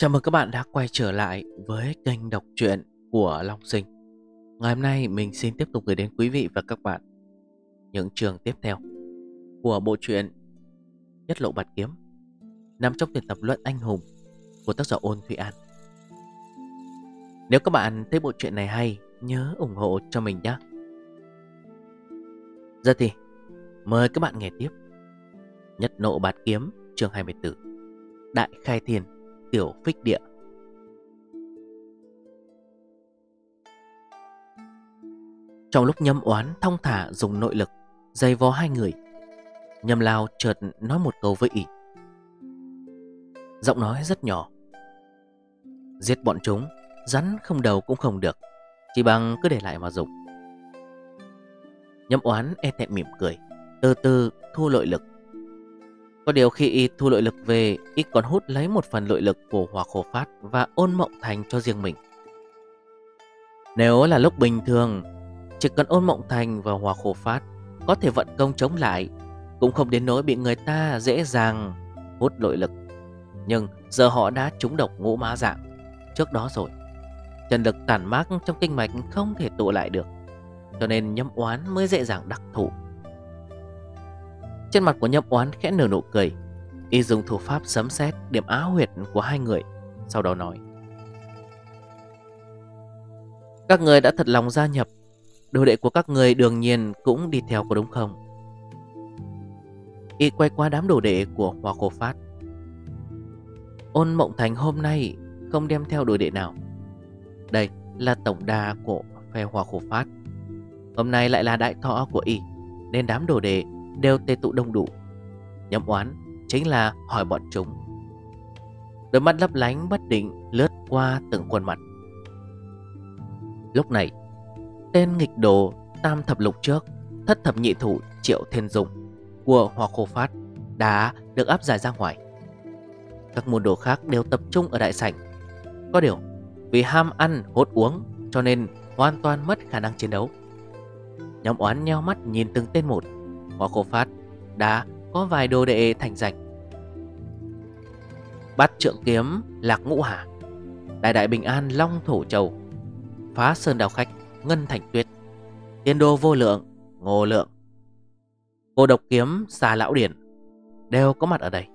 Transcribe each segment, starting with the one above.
Chào mừng các bạn đã quay trở lại với kênh đọc truyện của Long Sinh. Ngày hôm nay mình xin tiếp tục gửi đến quý vị và các bạn những trường tiếp theo của bộ truyện Nhất Lộ Bạt Kiếm nằm trong tuyển tập Luận Anh Hùng của tác giả Ôn Thụy An. Nếu các bạn thấy bộ truyện này hay, nhớ ủng hộ cho mình nhé. Giờ thì mời các bạn nghe tiếp Nhất Nộ Bạt Kiếm chương 24 Đại Khai Thiên Tiểu Phích Địa. Trong lúc nhâm oán thông thả dùng nội lực, dây vó hai người. Nhâm lao chợt nói một câu với ỉ Giọng nói rất nhỏ. Giết bọn chúng, Rắn không đầu cũng không được, Chỉ bằng cứ để lại mà dùng. Nhâm oán e thẹn mỉm cười, Từ từ thu nội lực có điều khi y thu nội lực về, y còn hút lấy một phần nội lực của Hòa Khổ Phát và ôn mộng thành cho riêng mình. Nếu là lúc bình thường, chỉ cần ôn mộng thành và Hòa Khổ Phát có thể vận công chống lại, cũng không đến nỗi bị người ta dễ dàng hút nội lực. Nhưng giờ họ đã trúng độc ngũ mã dạng trước đó rồi. Trần lực tản mát trong kinh mạch không thể tụ lại được, cho nên nhâm oán mới dễ dàng đắc thủ. Trên mặt của nhậm oán khẽ nở nụ cười. Y dùng thủ pháp sấm sét điểm áo huyệt của hai người, Sau đó nói. Các người đã thật lòng gia nhập. Đồ đệ của các người đương nhiên cũng đi theo có đúng không? Y quay qua đám đồ đệ của Hoa Khổ Phát. Ôn Mộng Thành hôm nay không đem theo đồ đệ nào. Đây là tổng đà của phe Hoa Khổ Phát. Hôm nay lại là đại thọ của Y, Nên đám đồ đệ đều tề tụ đông đủ. Nhậm oán chính là hỏi bọn chúng. Đôi mắt lấp lánh bất định lướt qua từng khuôn mặt. Lúc này, Tên nghịch đồ tam thập lục trước, Thất thập nhị thủ triệu thiên dụng Của Hòa Khô Phát Đã được áp giải ra ngoài. Các môn đồ khác đều tập trung ở đại sảnh. Có điều, Vì ham ăn hốt uống Cho nên hoàn toàn mất khả năng chiến đấu. Nhóm oán nheo mắt nhìn từng tên một. Hoa Khô phát đã có vài đồ đệ thành danh. Bắt trượng kiếm, lạc ngũ hà, Đại đại bình an, long thổ châu, Phá sơn đào khách, ngân thành tuyết, Tiên đô vô lượng, ngô lượng, Cô độc kiếm, xà lão điển Đều có mặt ở đây.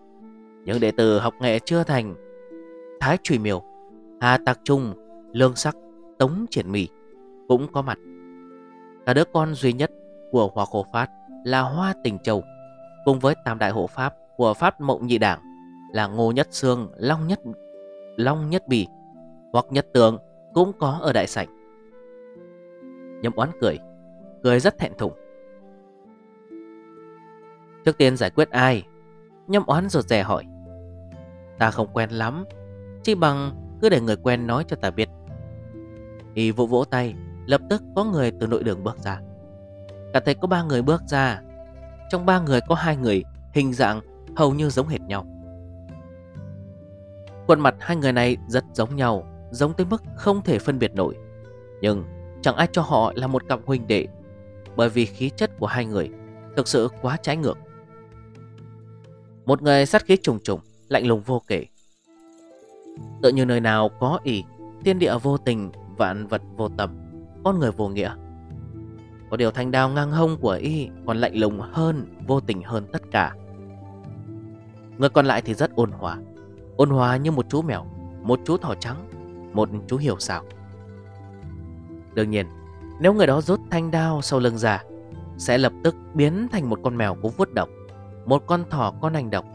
Những đệ tử học nghệ chưa thành, Thái trùy miều Hà tạc trung, Lương sắc, Tống triển mì Cũng có mặt. Cả đứa con duy nhất của Hòa Khổ Phát là Hoa Tình Châu cùng với tam đại hộ pháp của Pháp Mộng Nhị Đảng là Ngô Nhất Sương, Long Nhất Long Nhất Bì hoặc Nhất Tường cũng có ở đại sảnh. Nhâm oán cười, cười rất thẹn thùng. Trước tiên giải quyết ai? Nhâm oán rột rè hỏi. Ta không quen lắm, chỉ bằng cứ để người quen nói cho ta biết. Y vỗ vỗ tay, lập tức có người từ nội đường bước ra. Cả thấy có ba người bước ra. Trong ba người có hai người, Hình dạng hầu như giống hệt nhau. Khuôn mặt hai người này rất giống nhau, Giống tới mức không thể phân biệt nổi. Nhưng chẳng ai cho họ là một cặp huynh đệ, Bởi vì khí chất của hai người Thực sự quá trái ngược. Một người sát khí trùng trùng, Lạnh lùng vô kể. Tự như nơi nào có ỷ, Thiên địa vô tình, Vạn vật vô tầm, Con người vô nghĩa có điều thanh đao ngang hông của y còn lạnh lùng hơn, vô tình hơn tất cả. Người còn lại thì rất ôn hòa. Ôn hòa như một chú mèo, một chú thỏ trắng, một chú hiểu sao. Đương nhiên, nếu người đó rút thanh đao sau lưng ra, sẽ lập tức biến thành một con mèo có vuốt độc, một con thỏ con hành độc,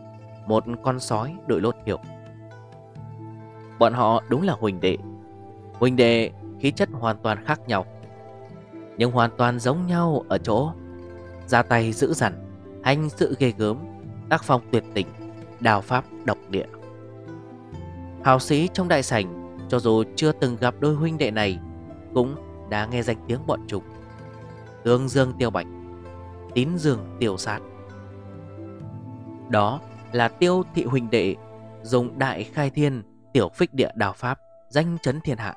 một con sói đội lốt hiệu. Bọn họ đúng là huỳnh đệ. Huỳnh đệ khí chất hoàn toàn khác nhau. Nhưng hoàn toàn giống nhau ở chỗ Ra tay giữ dằn, Hành sự ghê gớm, Tác phong tuyệt tình Đào pháp độc địa. Hào sĩ trong đại sảnh, Cho dù chưa từng gặp đôi huynh đệ này, Cũng đã nghe danh tiếng bọn chúng. Tương dương tiêu bạch, Tín dương tiêu sát. Đó là tiêu thị huynh đệ Dùng đại khai thiên, Tiểu phích địa đào pháp, Danh chấn thiên hạ,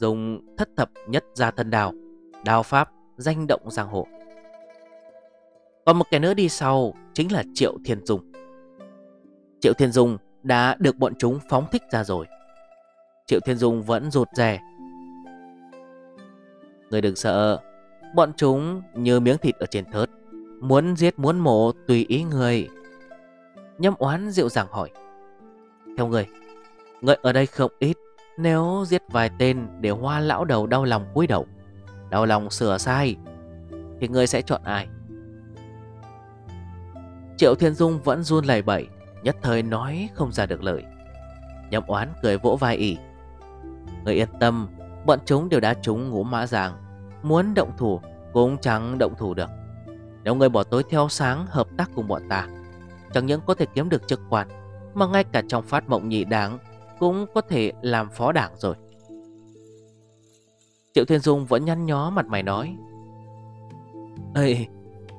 Dùng thất thập nhất gia thân đào Đao Pháp danh động giang hồ Còn một kẻ nữa đi sau Chính là Triệu Thiên Dung Triệu Thiên Dung đã được bọn chúng phóng thích ra rồi. Triệu Thiên Dung vẫn rụt rè. Người đừng sợ, bọn chúng như miếng thịt ở trên thớt, muốn giết muốn mổ tùy ý người. Nhâm oán dịu dàng hỏi. Theo người, người ở đây không ít, nếu giết vài tên để hoa lão đầu đau lòng cúi đầu, đau lòng sửa sai, thì người sẽ chọn ai? Triệu Thiên Dung vẫn run lẩy bẩy Nhất thời nói không ra được lời. Nhậm oán cười vỗ vai ỉ Người yên tâm Bọn chúng đều đã trúng ngũ mã ràng, Muốn động thủ cũng chẳng động thủ được. Nếu người bỏ tối theo sáng Hợp tác cùng bọn ta Chẳng những có thể kiếm được chức quan Mà ngay cả trong phát mộng nhị đảng Cũng có thể làm phó đảng rồi. Triệu Thiên Dung vẫn nhăn nhó mặt mày nói. Ê,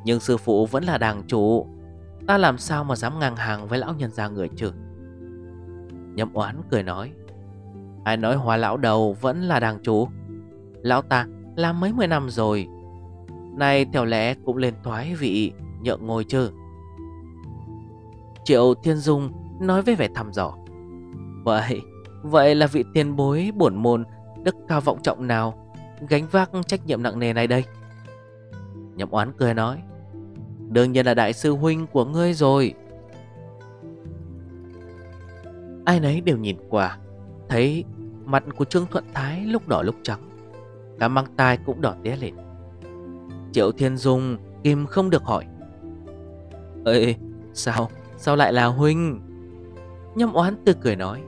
Nhưng sư phụ vẫn là đàng chủ. Ta làm sao mà dám ngang hàng với lão nhân gia người chứ? Nhậm oán cười nói. Ai nói hòa lão đầu vẫn là đàng chủ? Lão ta làm mấy mươi năm rồi. Nay theo lẽ cũng lên thoái vị, Nhượng ngồi chứ. Triệu Thiên Dung nói với vẻ thăm dò. Vậy Vậy là vị tiền bối bổn môn, Đức cao vọng trọng nào Gánh vác trách nhiệm nặng nề này đây. Nhậm oán cười nói, Đương nhiên là đại sư huynh của ngươi rồi. Ai nấy đều nhìn qua, Thấy mặt của Trương Thuận Thái lúc đỏ lúc trắng, Cả mang tai cũng đỏ tía lên. Triệu Thiên Dung Kim không được hỏi, Ê, sao Sao lại là huynh? Nhâm oán tươi cười nói,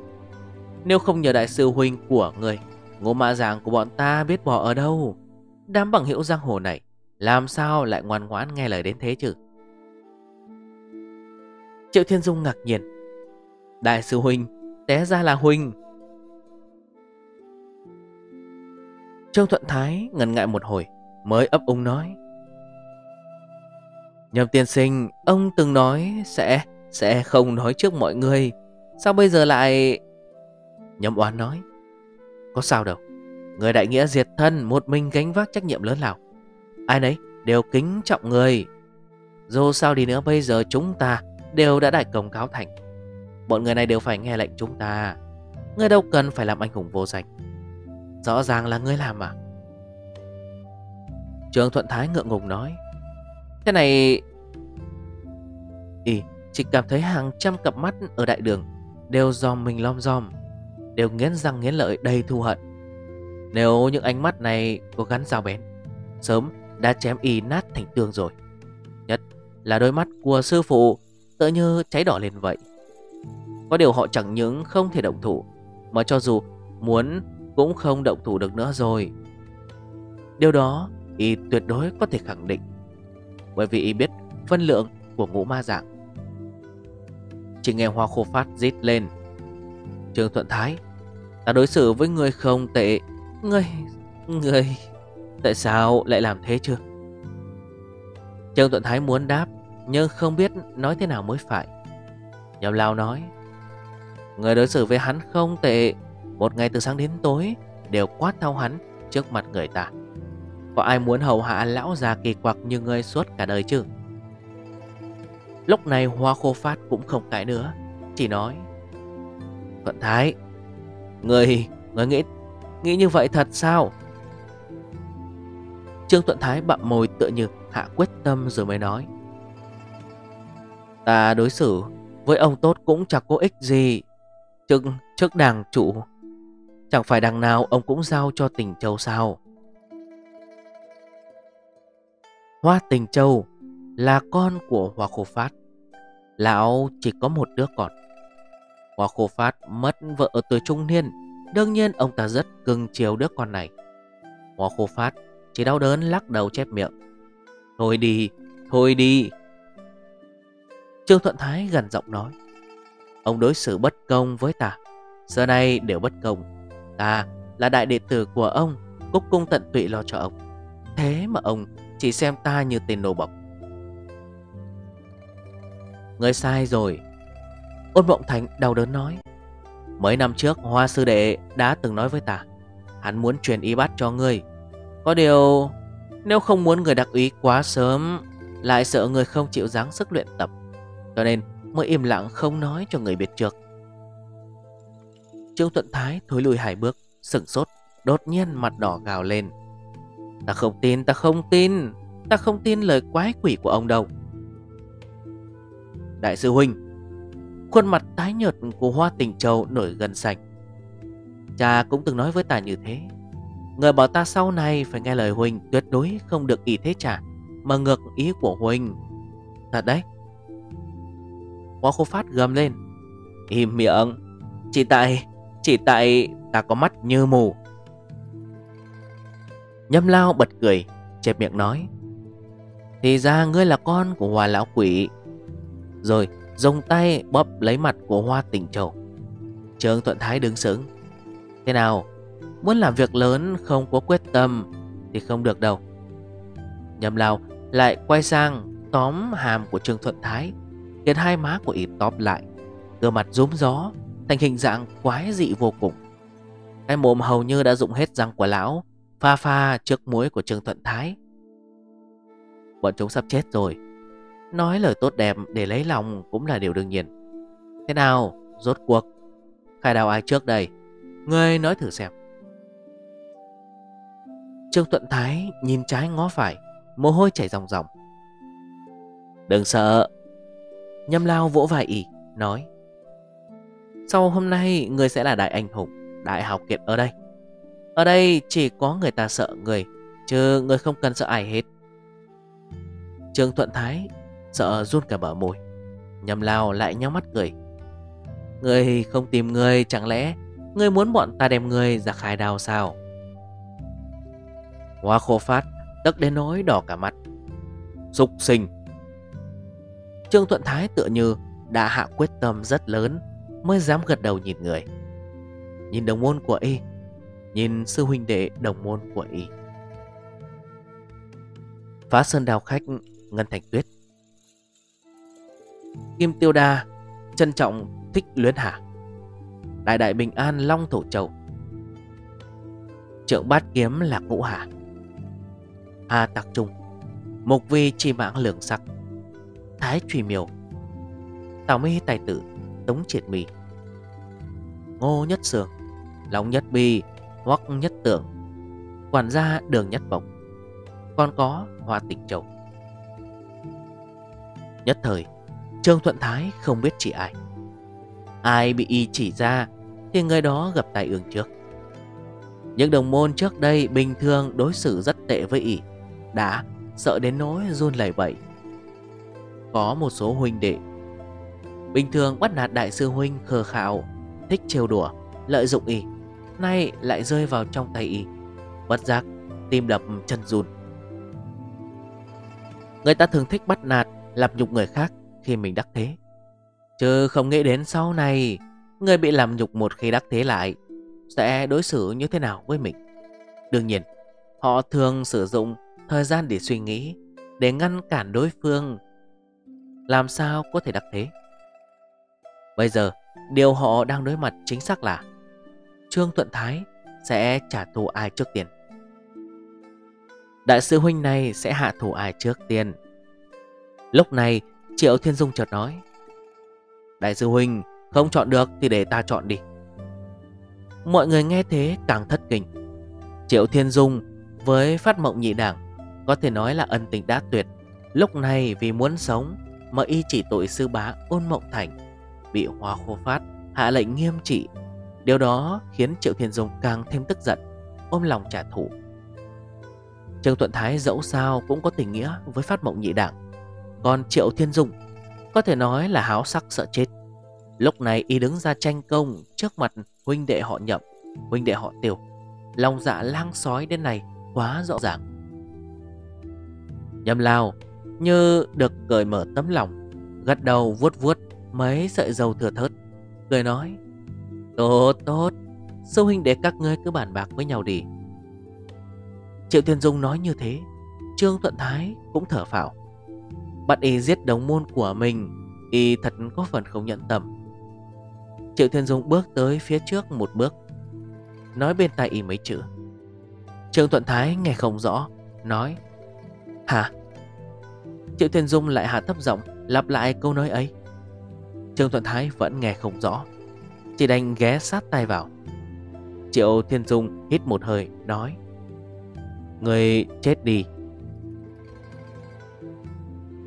Nếu không nhờ đại sư huynh của người Ngô mã Giàng của bọn ta biết bỏ ở đâu? Đám bằng hữu giang hồ này, làm sao lại ngoan ngoãn nghe lời đến thế chứ? Triệu Thiên Dung ngạc nhiên. Đại sư Huynh, Té ra là Huynh. Trương Thuận Thái ngần ngại một hồi, Mới ấp úng nói. Nhầm tiên sinh, Ông từng nói sẽ Sẽ không nói trước mọi người. Sao bây giờ lại? Nhầm oán nói. Có sao đâu. Người đại nghĩa diệt thân, Một mình gánh vác trách nhiệm lớn lao. Ai nấy đều kính trọng người. Dù sao đi nữa, bây giờ chúng ta Đều đã đại công cáo thành. Bọn người này đều phải nghe lệnh chúng ta. Người đâu cần phải làm anh hùng vô danh. Rõ ràng là người làm à Trường Thuận Thái ngượng ngùng nói. Thế này Ý, Chỉ cảm thấy hàng trăm cặp mắt ở đại đường Đều dòm mình lom dòm. Đều nghiến răng nghiến lợi đầy thù hận. Nếu những ánh mắt này có gắn dao bén, Sớm đã chém y nát thành tương rồi. Nhất là đôi mắt của sư phụ Tựa như cháy đỏ lên vậy. Có điều họ chẳng những không thể động thủ, Mà cho dù muốn cũng không động thủ được nữa rồi. Điều đó y tuyệt đối có thể khẳng định, Bởi vì y biết phân lượng của ngũ ma dạng. Chỉ nghe hoa khô phát rít lên trương Thuận Thái. Ta đối xử với người không tệ. Người... người... Tại sao lại làm thế chưa Trương thuận Thái muốn đáp, Nhưng không biết nói thế nào mới phải. Nhầm lao nói, Người đối xử với hắn không tệ. Một ngày từ sáng đến tối, Đều quát thao hắn trước mặt người ta. Có ai muốn hầu hạ lão già kỳ quặc như người suốt cả đời chứ? Lúc này Hoa Khô Phát cũng không cãi nữa, Chỉ nói Thuận Thái. Người, người nghĩ Nghĩ như vậy thật sao? Trương Thuận Thái bặm môi tựa như hạ quyết tâm rồi mới nói. Ta đối xử với ông tốt cũng chẳng có ích gì. Trước, trước đảng chủ Chẳng phải đằng nào ông cũng giao cho Tỉnh châu sao? Hoa tình châu là con của Hoa Khổ Phát. Lão chỉ có một đứa con. Hoa Khô Phát mất vợ ở tuổi trung niên. Đương nhiên ông ta rất cưng chiều đứa con này. Hoa Khô Phát chỉ đau đớn lắc đầu chép miệng. Thôi đi, thôi đi. Trương Thuận Thái gần giọng nói. Ông đối xử bất công với ta. Giờ này đều bất công. Ta là đại đệ tử của ông Cúc cung tận tụy lo cho ông. Thế mà ông chỉ xem ta như tên nô bọc Người sai rồi. Ôn Mộng Thành đau đớn nói, Mấy năm trước, Hoa Sư Đệ đã từng nói với ta, Hắn muốn truyền y bát cho ngươi. Có điều, Nếu không muốn người đặc ý quá sớm, Lại sợ người không chịu dáng sức luyện tập. Cho nên, mới im lặng không nói cho người biết trước. Trương Thuận Thái thối lùi hai bước, Sừng sốt, Đột nhiên mặt đỏ gào lên. Ta không tin, ta không tin, Ta không tin lời quái quỷ của ông đâu. Đại sư Huynh Khuôn mặt tái nhợt của Hoa Tình Châu nổi gần sạch. Cha cũng từng nói với ta như thế. Người bảo ta sau này phải nghe lời Huynh Tuyệt đối không được ý thế trả, Mà ngược ý của Huynh Thật đấy. Hoa khô phát gầm lên. Im miệng Chỉ tại Chỉ tại, ta có mắt như mù. Nhâm lao bật cười, Chẹp miệng nói. Thì ra ngươi là con của hòa lão quỷ. Rồi dùng tay bóp lấy mặt của hoa tình trầu Trương Thuận Thái đứng sững. Thế nào? Muốn làm việc lớn, không có quyết tâm Thì không được đâu. Nhầm lao lại quay sang Tóm hàm của Trương Thuận Thái, Khiến hai má của y tóp lại Gương mặt rúm gió, Thành hình dạng quái dị vô cùng. Cái mồm hầu như đã dụng hết răng của lão, Pha pha trước muối của Trương Thuận Thái. Bọn chúng sắp chết rồi. Nói lời tốt đẹp để lấy lòng cũng là điều đương nhiên. Thế nào Rốt cuộc? Khai đào ai trước đây? Ngươi nói thử xem. Trương Thuận Thái nhìn trái ngó phải Mồ hôi chảy ròng ròng. Đừng sợ. Nhâm lao vỗ vai ỉ Nói. Sau hôm nay người sẽ là đại anh hùng Đại học kiệt ở đây. Ở đây chỉ có người ta sợ người Chứ người không cần sợ ai hết. Trương Thuận Thái Sợ run cả bờ môi. Nhầm lao lại nhắm mắt cười. Người không tìm người chẳng lẽ Người muốn bọn ta đem người ra khai đào sao? Hoa khô phát Tức đến nỗi đỏ cả mặt. Dục sinh. Trương Thuận Thái tựa như đã hạ quyết tâm rất lớn mới dám gật đầu nhìn người. Nhìn đồng môn của y, nhìn sư huynh đệ đồng môn của y. Phá sơn đào khách Ngân Thành Tuyết. Kim Tiêu Đa Trân trọng thích luyến hạ. Đại đại bình an Long Thổ Châu Trượng bát kiếm lạc ngũ hạ. Hà Tạc Trung. Mục vi chi mãng lường sắc. Thái Truy Miêu. Tào mi tài tử. Tống Triệt mì Ngô Nhất Sương. Long Nhất Bi. Hoặc Nhất Tưởng Quản gia Đường Nhất Bổng Còn có Hoa tịch Châu. Nhất thời. Trương Thuận Thái không biết chỉ ai. Ai bị y chỉ ra Thì người đó gặp tai ương trước. Những đồng môn trước đây Bình thường đối xử rất tệ với y, Đã sợ đến nỗi run lẩy bẩy. Có một số huynh đệ, Bình thường bắt nạt đại sư huynh khờ khạo, Thích trêu đùa, Lợi dụng y, Nay lại rơi vào trong tay y, Bất giác Tim đập chân run. Người ta thường thích bắt nạt Làm nhục người khác khi mình đắc thế. Chứ không nghĩ đến sau này, Người bị làm nhục một khi đắc thế lại, Sẽ đối xử như thế nào với mình? Đương nhiên, Họ thường sử dụng thời gian để suy nghĩ, Để ngăn cản đối phương. Làm sao có thể đắc thế? Bây giờ, Điều họ đang đối mặt chính xác là Trương Thuận Thái Sẽ trả thù ai trước tiên Đại sư huynh này sẽ hạ thủ ai trước tiên? Lúc này Triệu Thiên Dung chợt nói. Đại sư huynh, Không chọn được thì để ta chọn đi. Mọi người nghe thế càng thất kinh. Triệu Thiên Dung Với phát mộng nhị đảng Có thể nói là ân tình đã tuyệt. Lúc này vì muốn sống mà y chỉ tội sư bá ôn mộng thành Bị hoa khô phát Hạ lệnh nghiêm trị. Điều đó khiến Triệu Thiên Dung càng thêm tức giận, Ôm lòng trả thù. Trương Thuận Thái dẫu sao cũng có tình nghĩa với phát mộng nhị đảng. Còn Triệu Thiên Dung Có thể nói là háo sắc sợ chết. Lúc này y đứng ra tranh công Trước mặt huynh đệ họ nhậm, Huynh đệ họ tiểu. Lòng dạ lang sói đến này quá rõ ràng. Nhâm lao như được cởi mở tấm lòng, Gật đầu vuốt vuốt mấy sợi dầu thừa thớt, Cười nói, Tốt tốt, Sư huynh để các ngươi cứ bàn bạc với nhau đi. Triệu Thiên Dung nói như thế, Trương Thuận Thái cũng thở phào. Bắt y giết đồng môn của mình, Y thật có phần không nhận tầm. Triệu Thiên Dung bước tới phía trước một bước, Nói bên tai y mấy chữ. Trương Thuận Thái nghe không rõ, Nói, Hả? Triệu Thiên Dung lại hạ thấp giọng, Lặp lại câu nói ấy. Trương Thuận Thái vẫn nghe không rõ, Chỉ đành ghé sát tay vào. Triệu Thiên Dung hít một hơi, nói, Người chết đi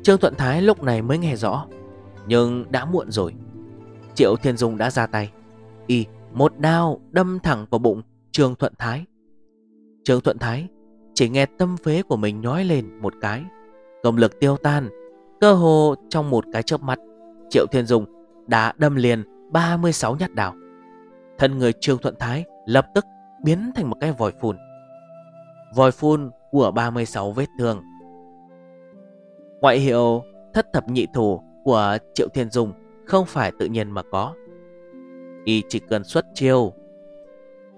Trương Thuận Thái lúc này mới nghe rõ. Nhưng đã muộn rồi. Triệu Thiên Dung đã ra tay. Y, một đao đâm thẳng vào bụng Trương Thuận Thái. Trương Thuận Thái chỉ nghe tâm phế của mình nhói lên một cái. Công lực tiêu tan, Cơ hồ trong một cái chớp mắt, Triệu Thiên Dung đã đâm liền 36 nhát đào. Thân người Trương Thuận Thái lập tức biến thành một cái vòi phun. Vòi phun của 36 vết thương Ngoại hiệu thất thập nhị thủ của Triệu Thiên Dung không phải tự nhiên mà có. Y chỉ cần xuất chiêu.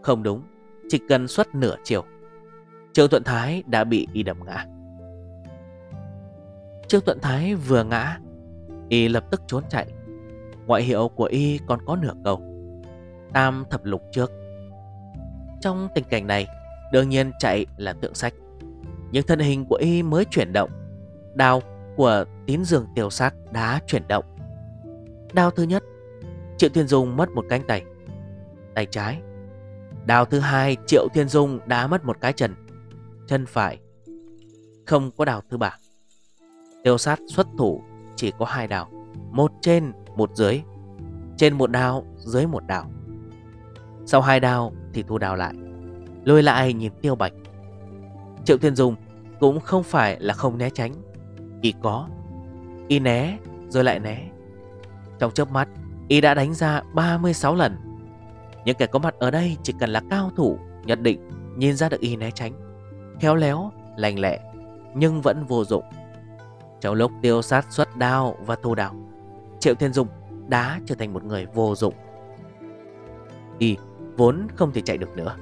Không đúng, Chỉ cần xuất nửa chiều Trương Thuận Thái đã bị Y đập ngã. Trương Thuận Thái vừa ngã, Y lập tức trốn chạy. Ngoại hiệu của Y còn có nửa câu. Tam thập lục trước. Trong tình cảnh này, Đương nhiên chạy là tượng sách. Nhưng thân hình của Y mới chuyển động. Đao của tín dường tiêu sát đã chuyển động. Đao thứ nhất, Triệu Thiên Dung mất một cánh tay. Tay trái. Đao thứ hai, Triệu Thiên Dung đã mất một cái chân. Chân phải. Không có đào thứ ba. Tiêu sát xuất thủ, chỉ có hai đào Một trên, một dưới. Trên một đào dưới một đào Sau hai đào thì thu đào lại. Lôi lại nhìn tiêu bạch. Triệu Thiên Dung cũng không phải là không né tránh. Y có. Y né rồi lại né. Trong chớp mắt Y đã đánh ra 36 lần. Những kẻ có mặt ở đây chỉ cần là cao thủ Nhận định nhìn ra được Y né tránh. Khéo léo, lành lẹ Nhưng vẫn vô dụng. Trong lúc tiêu sát xuất đao và thu đào Triệu Thiên Dung đã trở thành một người vô dụng. Y vốn không thể chạy được nữa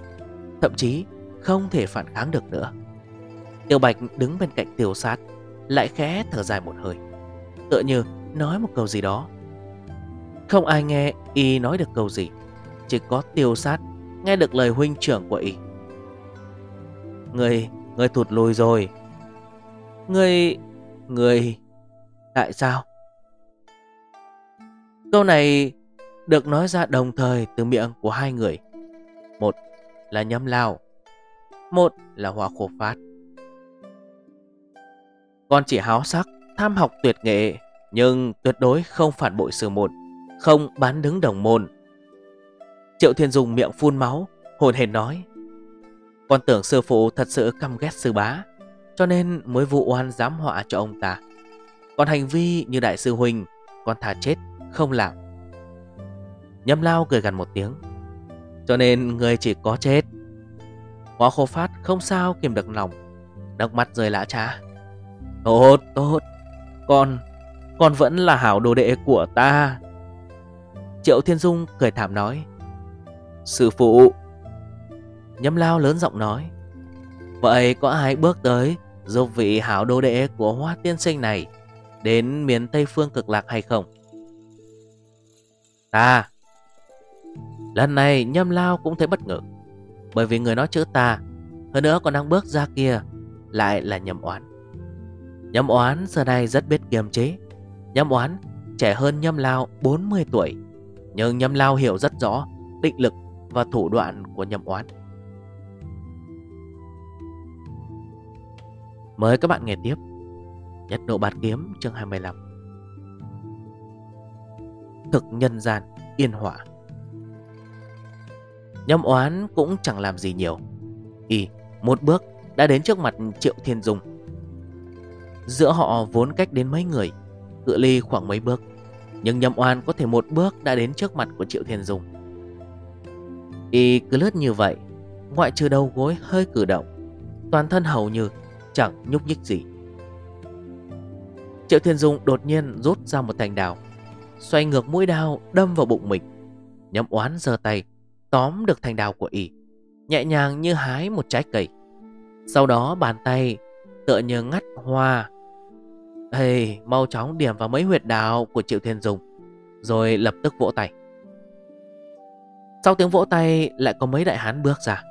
Thậm chí không thể phản kháng được nữa. Tiêu Bạch đứng bên cạnh tiêu sát lại khẽ thở dài một hơi. Tựa như nói một câu gì đó. Không ai nghe y nói được câu gì Chỉ có tiêu sát Nghe được lời huynh trưởng của y. Người, người thụt lùi rồi. Người, người Tại sao? Câu này được nói ra đồng thời từ miệng của hai người. Một là nhâm lao Một là hòa khổ phát. Con chỉ háo sắc, tham học tuyệt nghệ Nhưng tuyệt đối không phản bội sư môn Không bán đứng đồng môn. Triệu Thiên Dung miệng phun máu Hồn hề nói Con tưởng sư phụ thật sự căm ghét sư bá Cho nên mới vụ oan giám họa cho ông ta. Còn hành vi như đại sư Huynh Con thà chết không làm. Nhâm lao cười gần một tiếng Cho nên người chỉ có chết. Hóa khô phát không sao kìm được lòng Nước mắt rơi lã cha Tốt tốt. Con Con vẫn là hảo đồ đệ của ta. Triệu Thiên Dung cười thảm nói. Sư phụ. Nhâm lao lớn giọng nói. Vậy có ai bước tới Giúp vị hảo đồ đệ của hoa tiên sinh này Đến miền Tây Phương cực lạc hay không? Ta. Lần này nhâm lao cũng thấy bất ngờ, Bởi vì người nói chữ ta, Hơn nữa còn đang bước ra kia, Lại là nhâm oán. Nhâm oán giờ này rất biết kiềm chế. Nhâm oán, trẻ hơn nhâm lao 40 tuổi, Nhưng nhâm lao hiểu rất rõ Định lực và thủ đoạn của nhâm oán. Mời các bạn nghe tiếp. Nhất độ bát kiếm, chương 25 Thực nhân gian, yên hỏa. Nhâm oán cũng chẳng làm gì nhiều. Y một bước đã đến trước mặt Triệu Thiên Dung. Giữa họ vốn cách đến mấy người, Cự ly khoảng mấy bước. Nhưng nhâm oan có thể một bước đã đến trước mặt của Triệu Thiên Dung. Y cứ lướt như vậy, Ngoại trừ đầu gối hơi cử động, Toàn thân hầu như chẳng nhúc nhích gì. Triệu Thiên Dung đột nhiên rút ra một thành đào Xoay ngược mũi đao đâm vào bụng mình. Nhâm oán giơ tay, Tóm được thành đào của y, Nhẹ nhàng như hái một trái cây. Sau đó bàn tay tựa như ngắt hoa thầy mau chóng điểm vào mấy huyệt đạo của Triệu Thiên Dung, Rồi lập tức vỗ tay. Sau tiếng vỗ tay, lại có mấy đại hán bước ra.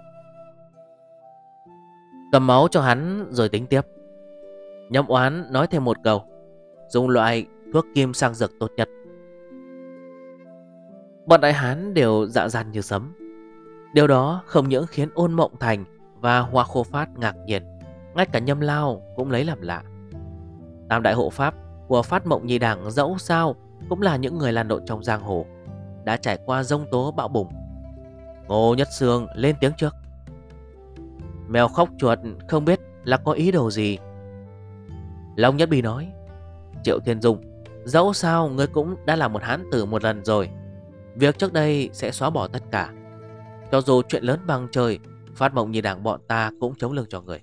Cầm máu cho hắn rồi tính tiếp. Nhâm oán nói thêm một câu, Dùng loại thuốc kim sang dược tốt nhất. Bọn đại hán đều dạ dàn như sấm. Điều đó không những khiến ôn mộng thành Và hoa khô phát ngạc nhiên, Ngay cả nhâm lao cũng lấy làm lạ. Tam đại hộ pháp, của phát mộng nhị đảng dẫu sao Cũng là những người lan lộn trong giang hồ, Đã trải qua rông tố bão bùng. Ngô Nhất Sương lên tiếng trước. Mèo khóc chuột, không biết là có ý đồ gì. Long Nhất Bì nói, Triệu Thiên Dung, Dẫu sao ngươi cũng đã là một hán tử một lần rồi, Việc trước đây sẽ xóa bỏ tất cả. Cho dù chuyện lớn bằng trời, Phát mộng như đảng bọn ta cũng chống lưng cho người.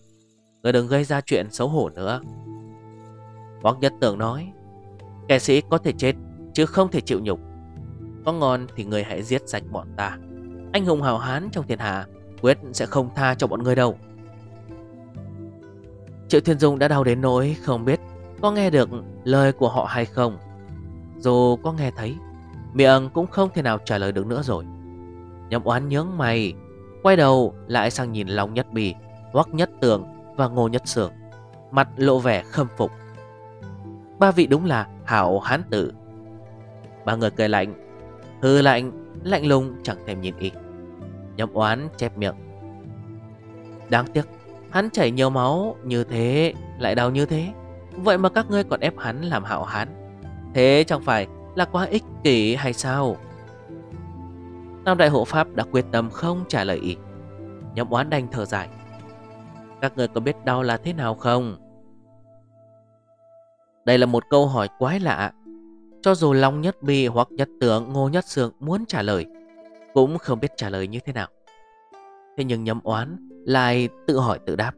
Người đừng gây ra chuyện xấu hổ nữa. Hoác Nhất Tưởng nói Kẻ sĩ có thể chết Chứ không thể chịu nhục Có ngon thì người hãy giết sạch bọn ta Anh hùng hào hán trong thiên hạ Quyết sẽ không tha cho bọn người đâu Triệu Thiên Dung đã đau đến nỗi không biết có nghe được lời của họ hay không. Dù có nghe thấy, miệng cũng không thể nào trả lời được nữa rồi. Nhậm oán nhướng mày, quay đầu lại sang nhìn Long Nhất Bì, Hoắc Nhất Tường và Ngô Nhất Sưởng, mặt lộ vẻ khâm phục. Ba vị đúng là hảo hán tử. Ba người cười lạnh, hư lạnh, lạnh lùng chẳng thèm nhìn y. Nhậm oán chép miệng. Đáng tiếc, hắn chảy nhiều máu như thế, lại đau như thế. Vậy mà các ngươi còn ép hắn làm hảo hán Thế chẳng phải là quá ích kỷ hay sao Nam đại hộ pháp đã quyết tâm không trả lời ý Nhóm oán đành thở dài Các người có biết đau là thế nào không đây là một câu hỏi quái lạ. Cho dù Long Nhất Bi hoặc Nhất Tướng, Ngô Nhất Sương muốn trả lời, Cũng không biết trả lời như thế nào. Thế nhưng nhấm oán lại tự hỏi tự đáp.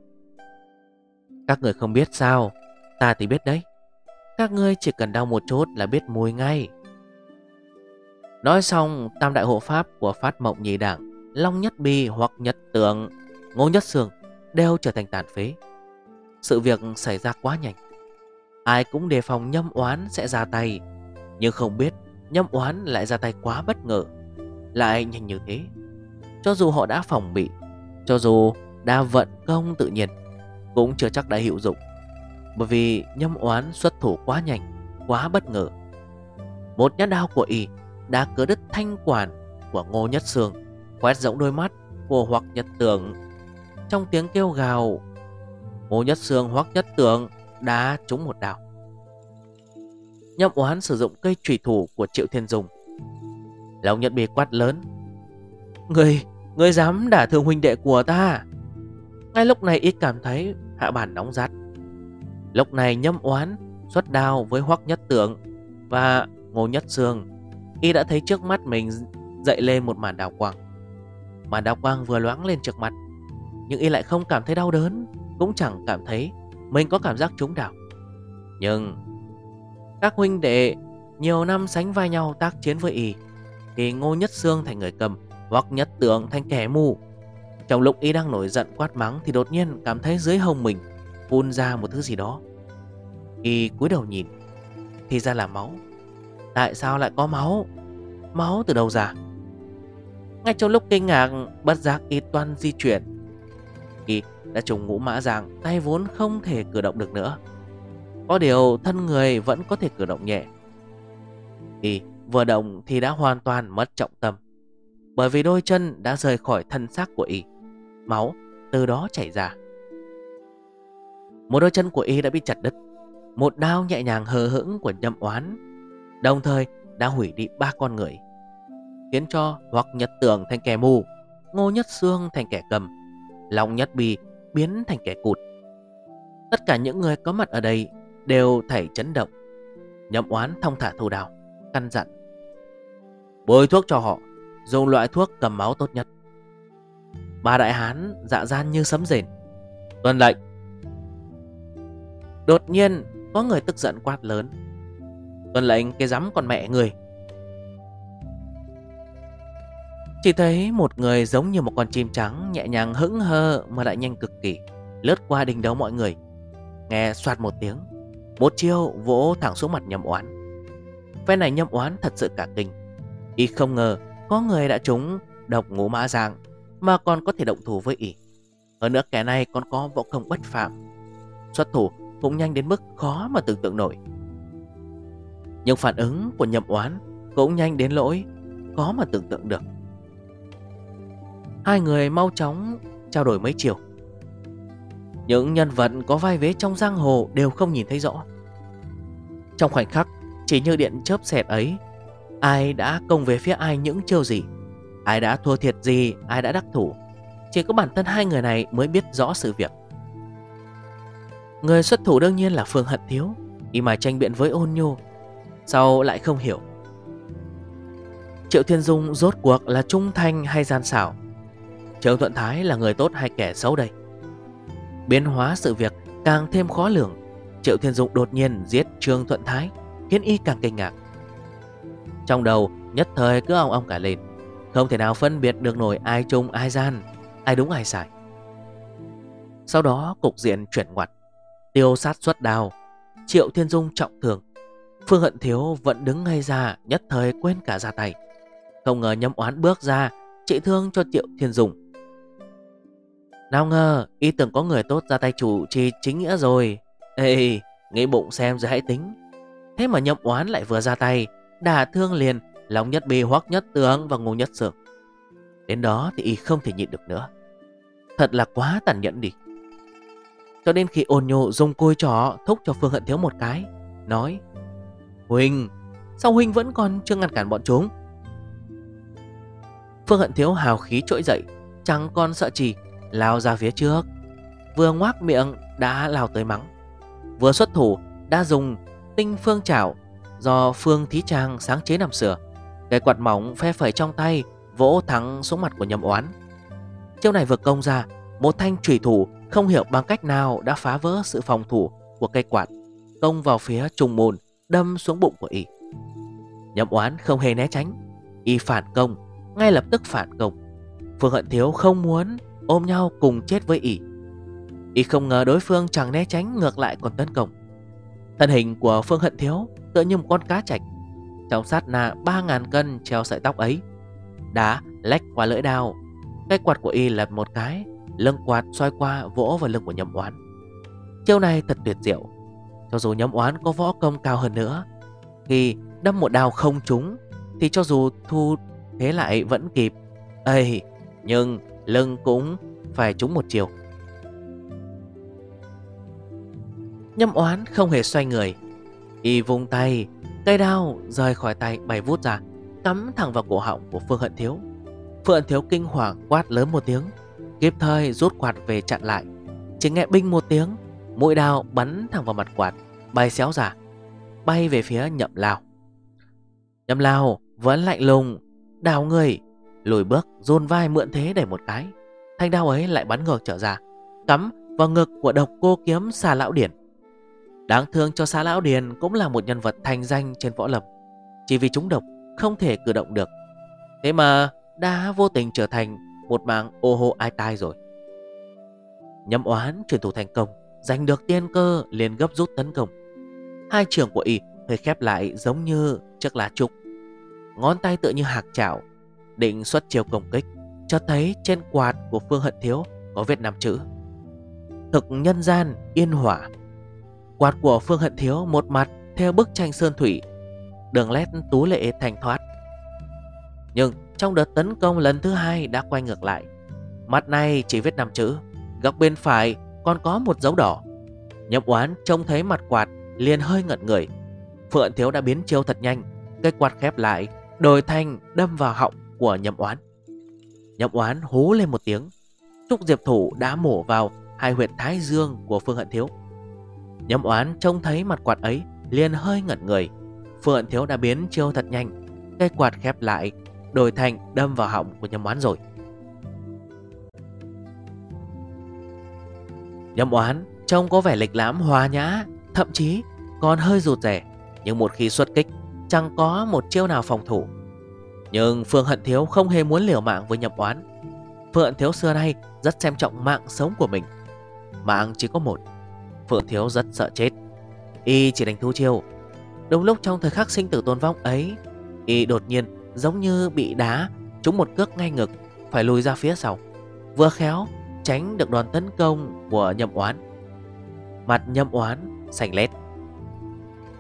Các người không biết sao? Ta thì biết đấy. Các ngươi chỉ cần đau một chút là biết mùi ngay. Nói xong, Tam đại hộ pháp của Phát Mộng Nhị Đảng, Long Nhất Bi hoặc Nhất Tượng Ngô Nhất Sương đều trở thành tàn phế. Sự việc xảy ra quá nhanh. Ai cũng đề phòng nhâm oán sẽ ra tay. Nhưng không biết nhâm oán lại ra tay quá bất ngờ. Lại nhanh như thế. Cho dù họ đã phòng bị, Cho dù đã vận công tự nhiên, Cũng chưa chắc đã hiệu dụng. Bởi vì nhâm oán xuất thủ quá nhanh, Quá bất ngờ. Một nhát đao của y đã cớ đứt thanh quản của Ngô Nhất Sương, Quét rộng đôi mắt của Hoặc Nhất Tưởng Trong tiếng kêu gào, Ngô Nhất Sương Hoặc Nhất Tưởng đá trúng một đào Nhâm oán sử dụng cây trùy thủ của Triệu Thiên Dung Lòng Nhật Bì quát lớn Người, người dám đả thương huynh đệ của ta Ngay lúc này y cảm thấy hạ bản nóng rát Lúc này nhâm oán xuất đao với Hoắc Nhất Tượng và Ngô Nhất Sương. Y đã thấy trước mắt mình dậy lên một màn đào quang. Màn đào quang vừa loáng lên trước mặt, nhưng Y lại không cảm thấy đau đớn, cũng chẳng cảm thấy mình có cảm giác trúng đảo. Nhưng các huynh đệ nhiều năm sánh vai nhau tác chiến với Y, thì Ngô Nhất Sương thành người cầm, hoặc Nhất Tượng thành kẻ mù. Trong lúc Y đang nổi giận quát mắng thì đột nhiên cảm thấy dưới hông mình phun ra một thứ gì đó. Y cúi đầu nhìn Thì ra là máu. Tại sao lại có máu? Máu từ đâu ra? Ngay trong lúc kinh ngạc Bất giác Y toan di chuyển đã trùng ngũ mã rằng Tay vốn không thể cử động được nữa. Có điều thân người vẫn có thể cử động nhẹ. Thì vừa động thì đã hoàn toàn mất trọng tâm, Bởi vì đôi chân đã rời khỏi thân xác của Y. Máu từ đó chảy ra. Một đôi chân của y đã bị chặt đứt, Một đao nhẹ nhàng hờ hững của nhậm oán, Đồng thời đã hủy đi ba con người, Khiến cho hoặc nhật tưởng thành kẻ mù, Ngô nhất xương thành kẻ cầm lòng nhất bì biến thành kẻ cụt. Tất cả những người có mặt ở đây Đều thảy chấn động. Nhậm oán thông thả thù đào, Căn dặn. Bôi thuốc cho họ, Dùng loại thuốc cầm máu tốt nhất. Ba đại hán dạ gian như sấm rền. Tuân lệnh. Đột nhiên, có người tức giận quát lớn. Tuân lệnh cái rắm con mẹ người. Chỉ thấy một người giống như một con chim trắng Nhẹ nhàng hững hơ mà lại nhanh cực kỳ, Lướt qua đỉnh đầu mọi người. Nghe soạt một tiếng Một chiêu vỗ thẳng xuống mặt nhầm oán. Phe này nhầm oán thật sự cả kinh. Y không ngờ có người đã trúng độc ngũ mã giang Mà còn có thể động thủ với Y. Hơn nữa kẻ này còn có võ công bất phạm Xuất thủ cũng nhanh đến mức khó mà tưởng tượng nổi. Nhưng phản ứng của nhậm oán cũng nhanh đến lỗi khó mà tưởng tượng được. Hai người mau chóng trao đổi mấy chiều. Những nhân vật có vai vế trong giang hồ đều không nhìn thấy rõ. Trong khoảnh khắc, chỉ như điện chớp xẹt ấy, Ai đã công về phía ai những chiêu gì, Ai đã thua thiệt gì, Ai đã đắc thủ, Chỉ có bản thân hai người này mới biết rõ sự việc. Người xuất thủ đương nhiên là Phương Hận Thiếu, Y mà tranh biện với ôn nhu, Sau lại không hiểu. Triệu Thiên Dung rốt cuộc là trung thanh hay gian xảo? Trương Thuận Thái là người tốt hay kẻ xấu đây? Biến hóa sự việc càng thêm khó lường. Triệu Thiên Dung đột nhiên giết Trương Thuận Thái, Khiến y càng kinh ngạc. Trong đầu, nhất thời cứ ong ong cả lên. Không thể nào phân biệt được nổi ai trung, ai gian, Ai đúng, ai sai. Sau đó, cục diện chuyển ngoặt. Tiêu sát xuất đào Triệu Thiên Dung trọng thương. Phương Hận Thiếu vẫn đứng ngay ra, Nhất thời quên cả ra tay. Không ngờ nhâm oán bước ra, Trị thương cho Triệu Thiên Dung nào ngờ Y tưởng có người tốt ra tay chủ trì chính nghĩa rồi. Ê, Nghĩ bụng xem rồi hãy tính. Thế mà nhậm oán lại vừa ra tay, Đả thương liền, Lòng nhất bi hoắc nhất tướng và ngu nhất sượng. Đến đó thì y không thể nhịn được nữa. Thật là quá tàn nhẫn đi. Cho đến khi ôn nhộ dùng côi trỏ Thúc cho Phương Hận Thiếu một cái, Nói Huynh Sao Huynh vẫn còn chưa ngăn cản bọn chúng? Phương Hận Thiếu hào khí trỗi dậy, Chẳng còn sợ gì Lao ra phía trước Vừa ngoác miệng đã lao tới mắng Vừa xuất thủ đã dùng tinh phương chảo do Phương Thí Trang sáng chế năm xưa. Cái quạt mỏng phe phẩy trong tay vỗ thắng xuống mặt của nhầm oán. Chiêu này vừa công ra, một thanh trùy thủ không hiểu bằng cách nào đã phá vỡ sự phòng thủ của cây quạt, công vào phía trùng môn, đâm xuống bụng của y. nhầm oán không hề né tránh, y phản công, ngay lập tức phản công. Phương Hận Thiếu không muốn ôm nhau cùng chết với y. Y không ngờ đối phương chẳng né tránh, ngược lại còn tấn công. Thân hình của Phương Hận Thiếu tựa như một con cá chạch. Trong sát na 3.000 cân treo sợi tóc ấy Đá lách qua lưỡi đao. Cái quạt của y lật một cái, Lưng quạt xoay qua vỗ vào lưng của nhầm oán. Chiêu này thật tuyệt diệu. Cho dù nhầm oán có võ công cao hơn nữa, Khi đâm một đao không trúng, Thì cho dù thu thế lại vẫn kịp. Ây, Nhưng lưng cũng phải trúng một chiều. Nhâm oán không hề xoay người, Y vùng tay, Cây đao rời khỏi tay bay vút ra, Cắm thẳng vào cổ họng của Phương Hận Thiếu. Phương Hận Thiếu kinh hoàng quát lớn một tiếng, Kịp thời rút quạt về chặn lại. Chỉ nghe binh một tiếng, Mũi đao bắn thẳng vào mặt quạt, Bay xéo ra, Bay về phía nhậm lao. Nhậm lao vẫn lạnh lùng, Đào người Lùi bước dồn vai mượn thế để một cái. Thanh đao ấy lại bắn ngược trở ra, Cắm vào ngực của độc cô kiếm xà lão điển Đáng thương cho xà Lão Điền cũng là một nhân vật thành danh trên võ lâm, Chỉ vì chúng độc không thể cử động được. Thế mà đã vô tình trở thành một mạng ô hô ai tai rồi. Nhâm oán chuyển thủ thành công, Giành được tiên cơ liền gấp rút tấn công. Hai trường của y hơi khép lại giống như chiếc lá trúc. Ngón tay tựa như hạc chảo Định xuất chiều công kích, Cho thấy trên quạt của Phương Hận Thiếu có việt nam chữ. Thực nhân gian yên hỏa. Quạt của Phương Hận Thiếu một mặt theo bức tranh sơn thủy, Đường lét tú lệ thành thoát. Nhưng trong đợt tấn công lần thứ hai đã quay ngược lại. Mặt này chỉ viết 5 chữ, Góc bên phải còn có một dấu đỏ. Nhậm oán trông thấy mặt quạt liền hơi ngẩn người. Phương Hận Thiếu đã biến chiêu thật nhanh, Cây quạt khép lại, Đổi thanh đâm vào họng của nhậm oán. Nhậm oán hú lên một tiếng. Trúc Diệp Thủ đã mổ vào hai huyệt thái dương của Phương Hận Thiếu. Nhậm oán trông thấy mặt quạt ấy, liền hơi ngẩn người. Phương hận thiếu đã biến chiêu thật nhanh. Cây quạt khép lại, Đổi thành đâm vào họng của nhậm oán rồi. Nhậm oán trông có vẻ lịch lãm, hòa nhã, Thậm chí còn hơi rụt rẻ Nhưng một khi xuất kích, Chẳng có một chiêu nào phòng thủ. Nhưng Phương Hận Thiếu không hề muốn liều mạng với nhập oán. Phương Hận Thiếu xưa nay rất xem trọng mạng sống của mình. Mạng chỉ có một, Phượng Thiếu rất sợ chết. Y chỉ đánh thu chiêu. Đúng lúc trong thời khắc sinh tử tôn vong ấy, Y đột nhiên giống như bị đá, Trúng một cước ngay ngực, Phải lùi ra phía sau. Vừa khéo, tránh được đòn tấn công của nhậm oán. Mặt nhậm oán xanh lét.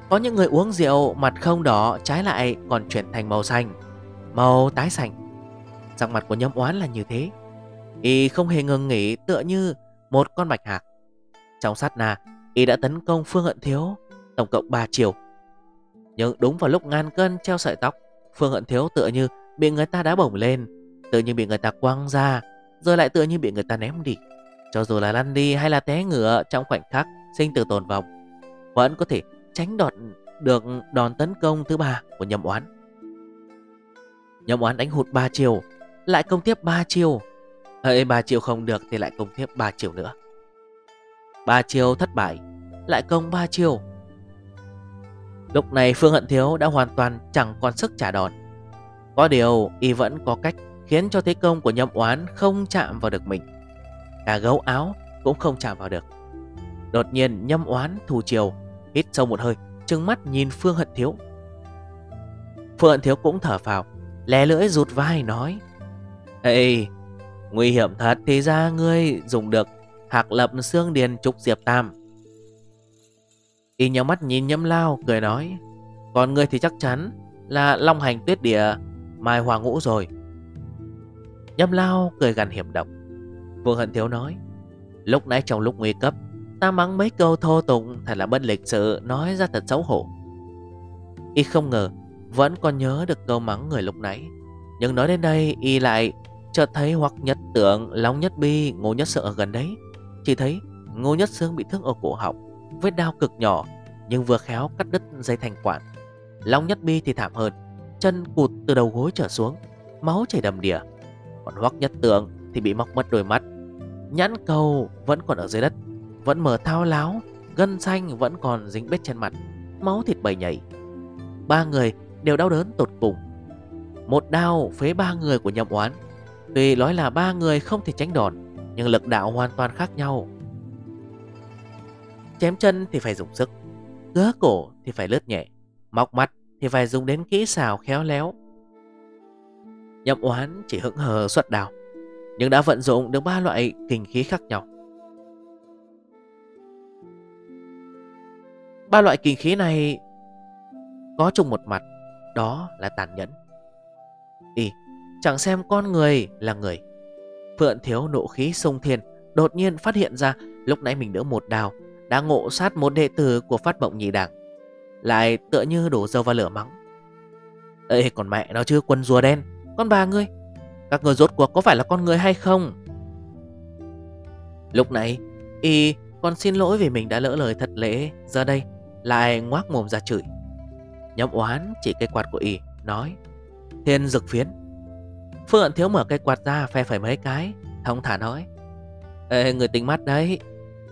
Có những người uống rượu, mặt không đỏ, Trái lại còn chuyển thành màu xanh. Màu tái xanh Sắc mặt của nhâm oán là như thế. Y không hề ngừng nghỉ tựa như một con bạch hạc. Trong sát na, Y đã tấn công Phương Hận Thiếu, Tổng cộng 3 chiều. Nhưng đúng vào lúc ngàn cân treo sợi tóc, Phương Hận Thiếu tựa như bị người ta đá bổng lên, Tự như bị người ta quăng ra, Rồi lại tựa như bị người ta ném đi. Cho dù là lăn đi hay là té ngựa Trong khoảnh khắc sinh tử tồn vong, Vẫn có thể tránh đọt được đòn tấn công thứ ba của nhầm oán. Nhóm oán đánh hụt 3 chiều, Lại công tiếp 3 chiều. Hơi 3 chiều không được thì lại công tiếp 3 chiều nữa. 3 chiều thất bại, Lại công 3 chiều. Lúc này Phương Hận Thiếu đã hoàn toàn chẳng còn sức trả đòn. Có điều, y vẫn có cách khiến cho thế công của nhâm oán không chạm vào được mình. Cả gấu áo cũng không chạm vào được. Đột nhiên nhâm oán thù chiều, Hít sâu một hơi, Trừng mắt nhìn Phương Hận Thiếu. Phương Hận Thiếu cũng thở vào. Lè lưỡi rụt vai nói, Ê, Nguy hiểm thật thì ra ngươi dùng được Hạc lập xương điền trục diệp tam. Y nhau mắt nhìn nhâm lao, cười nói, Còn ngươi thì chắc chắn là long hành tuyết địa, Mai hòa ngũ rồi. Nhâm lao, cười gần hiểm độc. Vương Hận Thiếu nói, Lúc nãy trong lúc nguy cấp, Ta mắng mấy câu thô tục Thật là bất lịch sự, Nói ra thật xấu hổ. Y không ngờ vẫn còn nhớ được câu mắng người lúc nãy. Nhưng nói đến đây, Y lại chợt thấy hoặc nhất tượng, Long nhất bi, Ngô nhất sợ ở gần đấy. Chỉ thấy Ngô nhất xương bị thương ở cổ họng, Vết đau cực nhỏ, Nhưng vừa khéo cắt đứt dây thành quản. Long nhất bi thì thảm hơn, Chân cụt từ đầu gối trở xuống, Máu chảy đầm đìa. Còn hoắc nhất tượng thì bị móc mất đôi mắt. Nhãn cầu vẫn còn ở dưới đất, Vẫn mở thao láo, Gân xanh vẫn còn dính bết trên mặt, Máu thịt bầy nhảy. Ba người đều đau đớn tột cùng. Một đao phế ba người của nhậm oán. Tuy nói là ba người không thể tránh đòn, Nhưng lực đạo hoàn toàn khác nhau. Chém chân thì phải dùng sức Gỡ cổ thì phải lướt nhẹ, Móc mắt thì phải dùng đến kỹ xào khéo léo. Nhậm oán chỉ hững hờ xuất đào Nhưng đã vận dụng được ba loại kinh khí khác nhau. Ba loại kinh khí này Có chung một mặt. Đó là tàn nhẫn. Y chẳng xem con người là người. Phượng thiếu nộ khí sông thiên, Đột nhiên phát hiện ra Lúc nãy mình đỡ một đào Đã ngộ sát một đệ tử của phát mộng nhị đảng. Lại tựa như đổ dầu vào lửa mắng. Ê, còn mẹ nó chưa quân rùa đen, Con bà ngươi, Các người rốt cuộc có phải là con người hay không? Lúc nãy, Y còn xin lỗi vì mình đã lỡ lời thật lễ, Giờ đây lại ngoác mồm ra chửi. Nhóm oán chỉ cây quạt của Y, Nói, Thiên dực phiến. Phương thiếu mở cây quạt ra, phe phải mấy cái Thông thả nói, Ê, người tính mắt đấy.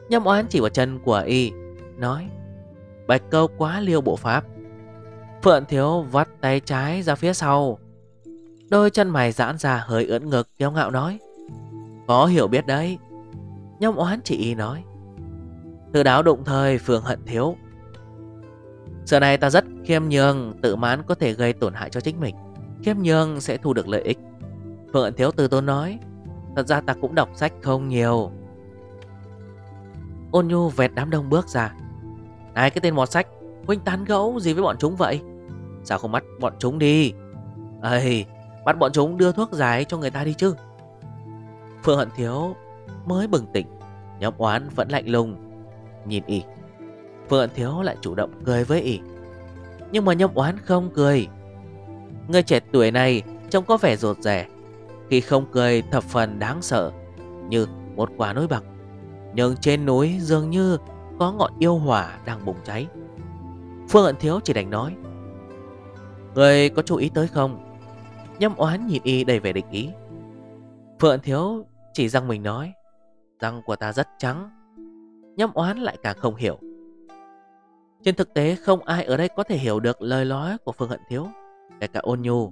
Nhâm oán chỉ vào chân của y, Nói, Bạch câu quá liêu bộ pháp. Phượng thiếu vắt tay trái ra phía sau. Đôi chân mày giãn ra hơi ưỡn ngực Kéo ngạo nói, Có hiểu biết đấy. Nhâm oán chỉ y nói Từ đáo đụng thời, Phương hận thiếu. Giờ này ta rất khiêm nhường, Tự mãn có thể gây tổn hại cho chính mình. Khiêm nhường sẽ thu được lợi ích. Phượng hận thiếu từ tôn nói, Thật ra ta cũng đọc sách không nhiều. Ôn nhu vẹt đám đông bước ra. Này, cái tên mọt sách, Huynh tán gẫu gì với bọn chúng vậy? Sao không bắt bọn chúng đi? Ây, Bắt bọn chúng đưa thuốc giải cho người ta đi chứ. Phượng Hận Thiếu Mới bừng tỉnh, Nhóm oán vẫn lạnh lùng. Nhìn y Phượng Thiếu lại chủ động cười với y Nhưng mà Nhâm oán không cười. Người trẻ tuổi này Trông có vẻ rột rẻ Khi không cười, thập phần đáng sợ, Như một quả núi bạc. Nhưng trên núi dường như có ngọn yêu hỏa đang bùng cháy. Phương Hận Thiếu chỉ đành nói, Người có chú ý tới không? Nhâm oán nhìn y đầy vẻ địch ý. Phương Hận Thiếu chỉ răng mình nói, Răng của ta rất trắng. Nhâm oán lại càng không hiểu. Trên thực tế, không ai ở đây có thể hiểu được lời nói của Phương Hận Thiếu, Kể cả ôn nhu.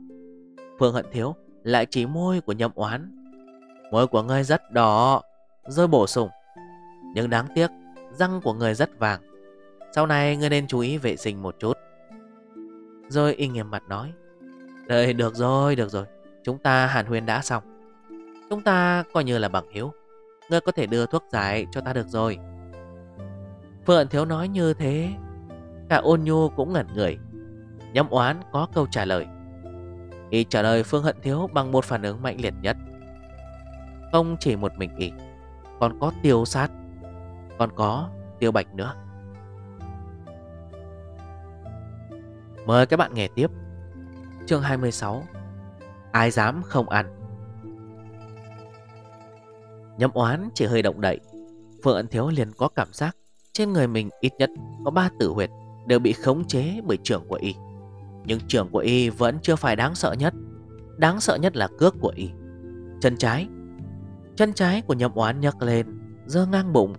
Phương Hận Thiếu lại chỉ môi của nhậm oán. Môi của ngươi rất đỏ Rồi bổ sung nhưng đáng tiếc, Răng của người rất vàng. Sau này ngươi nên chú ý vệ sinh một chút. Rồi y nghiêm mặt nói, Đây, được rồi được rồi. Chúng ta hàn huyên đã xong. Chúng ta coi như là bằng hiếu. Ngươi có thể đưa thuốc giải cho ta được rồi. Phượng Thiếu nói như thế Cả ôn nhu cũng ngẩn người. Nhâm oán có câu trả lời. Y trả lời Phương Hận Thiếu bằng một phản ứng mạnh liệt nhất. Không chỉ một mình Y Còn có tiêu sát, Còn có tiêu bạch nữa. Mời các bạn nghe tiếp. Chương 26 Ai dám không ăn? Nhâm oán chỉ hơi động đậy. Phương hận Thiếu liền có cảm giác Trên người mình ít nhất có ba tử huyệt. Đều bị khống chế bởi trưởng của y. Nhưng trưởng của y vẫn chưa phải đáng sợ nhất. Đáng sợ nhất là cước của y. Chân trái. Chân trái của nhậm oán nhấc lên Dơ ngang bụng.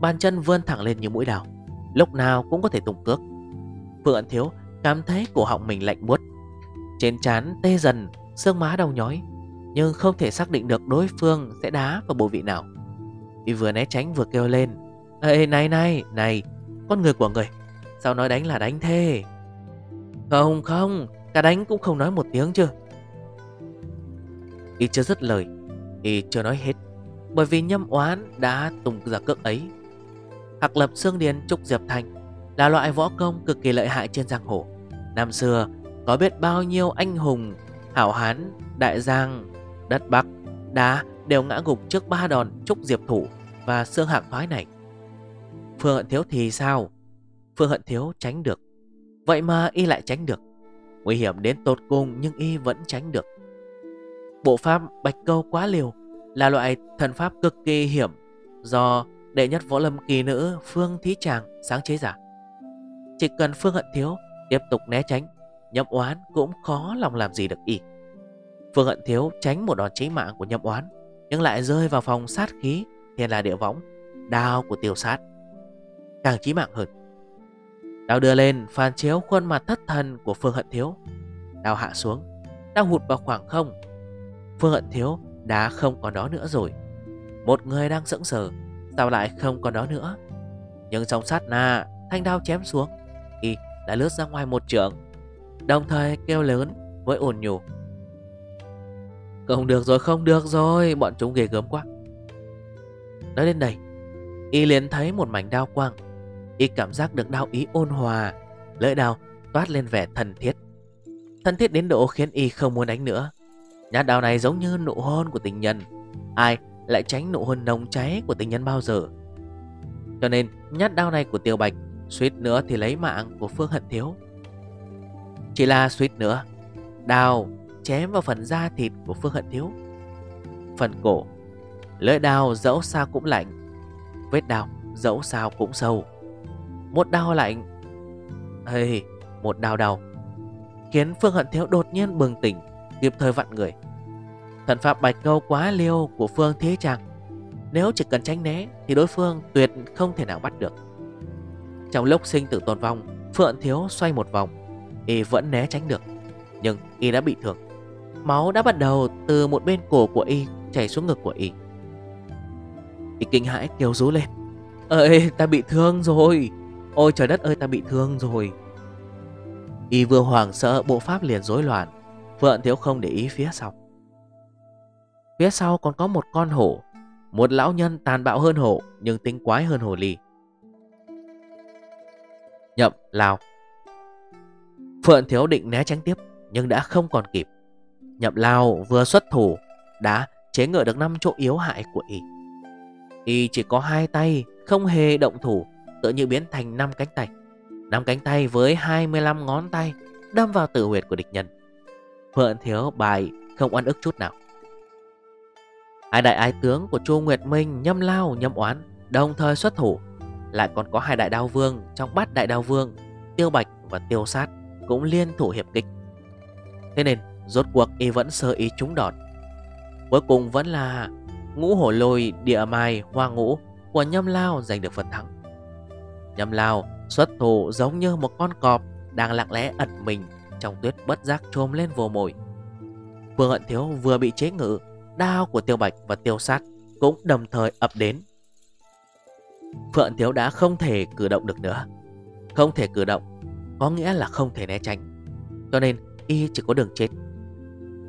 Bàn chân vươn thẳng lên như mũi đào. Lúc nào cũng có thể tung cước. Phượng Ẩn Thiếu cảm thấy cổ họng mình lạnh buốt. Trên trán tê dần Sương má đau nhói. Nhưng không thể xác định được đối phương sẽ đá vào bộ vị nào. Y vừa né tránh vừa kêu lên, Ê, này này này, Con người của người. Sao nói đánh là đánh thế? Không không Cả đánh cũng không nói một tiếng chứ. Y chưa dứt lời Y chưa nói hết Bởi vì nhâm oán đã tung ra cước ấy. Hạc lập xương điền trúc diệp thành Là loại võ công cực kỳ lợi hại trên giang hồ. Năm xưa có biết bao nhiêu anh hùng Hảo Hán, Đại Giang, Đất Bắc Đã đều ngã gục trước ba đòn trúc diệp thủ Và xương hạng thoái này. Phương Hận Thiếu thì sao? Phương Hận Thiếu tránh được. Vậy mà y lại tránh được. Nguy hiểm đến tột cùng nhưng y vẫn tránh được. Bộ pháp bạch câu quá liều Là loại thần pháp cực kỳ hiểm Do đệ nhất võ lâm kỳ nữ Phương Thí Tràng sáng chế giả. Chỉ cần Phương Hận Thiếu tiếp tục né tránh, Nhậm oán cũng khó lòng làm gì được y. Phương Hận Thiếu tránh một đòn chí mạng của nhậm oán, Nhưng lại rơi vào phòng sát khí, Thiên là địa võng, Đao của tiêu sát. Càng chí mạng hơn Đao đưa lên phản chiếu khuôn mặt thất thần của Phương Hận Thiếu. Đao hạ xuống Đao hụt vào khoảng không. Phương Hận Thiếu đã không còn đó nữa rồi. Một người đang sững sờ, Sao lại không còn đó nữa? Nhưng trong sát na, Thanh đao chém xuống, Y đã lướt ra ngoài một trường, Đồng thời kêu lớn với ồn nhủ. Không được rồi, không được rồi, Bọn chúng ghê gớm quá. Nói đến đây, Y liền thấy một mảnh đao quang Y cảm giác được đau ý ôn hòa. Lưỡi đao toát lên vẻ thần thiết. Thân thiết đến độ khiến Y không muốn đánh nữa. Nhát đao này giống như nụ hôn của tình nhân. Ai lại tránh nụ hôn nồng cháy của tình nhân bao giờ? Cho nên, nhát đao này của Tiêu Bạch, Suýt nữa thì lấy mạng của Phương Hận Thiếu. Chỉ là suýt nữa, Đao chém vào phần da thịt của Phương Hận Thiếu. Phần cổ, Lưỡi đao dẫu sao cũng lạnh, Vết đao dẫu sao cũng sâu. Một đao lạnh Hey, một đao đau. Khiến Phương Hận Thiếu đột nhiên bừng tỉnh Kịp thời vặn người. Thần pháp bạch câu quá liêu của Phương Thế Trang. Nếu chỉ cần tránh né Thì đối phương tuyệt không thể nào bắt được. Trong lúc sinh tử tồn vong Phương Hận Thiếu xoay một vòng Y vẫn né tránh được. Nhưng Y đã bị thương. Máu đã bắt đầu từ một bên cổ của Y Chảy xuống ngực của Y. Y kinh hãi kêu rú lên. Ơi ta bị thương rồi. Ôi trời đất ơi, ta bị thương rồi. Y vừa hoảng sợ, bộ pháp liền rối loạn. Phượng Thiếu không để ý phía sau. Phía sau còn có một con hổ. Một lão nhân tàn bạo hơn hổ, Nhưng tính quái hơn hồ ly. Nhậm, lao. Phượng Thiếu định né tránh tiếp, Nhưng đã không còn kịp. Nhậm, lao, vừa xuất thủ, Đã chế ngựa được 5 chỗ yếu hại của y. Y chỉ có hai tay, Không hề động thủ. Tự như biến thành 5 cánh tay. 5 cánh tay với 25 ngón tay Đâm vào tử huyệt của địch nhân. Phượng Thiếu bài không oan ức chút nào. Hai đại ái tướng của Chu Nguyệt Minh Nhâm lao, nhâm oán, Đồng thời xuất thủ. Lại còn có hai đại đao vương Trong bát đại đao vương, Tiêu Bạch và Tiêu Sát Cũng liên thủ hiệp kịch. Thế nên, rốt cuộc y vẫn sơ ý trúng đòn. Cuối cùng vẫn là Ngũ hổ lôi địa mai hoa ngũ Của nhâm lao giành được phần thắng. Nhâm lao xuất thủ giống như một con cọp Đang lặng lẽ ẩn mình Trong tuyết bất giác trôm lên vô mồi. Vương Hận Thiếu vừa bị chế ngự, Đao của Tiêu Bạch và Tiêu Sát Cũng đồng thời ập đến. Phượng Thiếu đã không thể cử động được nữa. Không thể cử động, Có nghĩa là không thể né tránh. Cho nên, y chỉ có đường chết.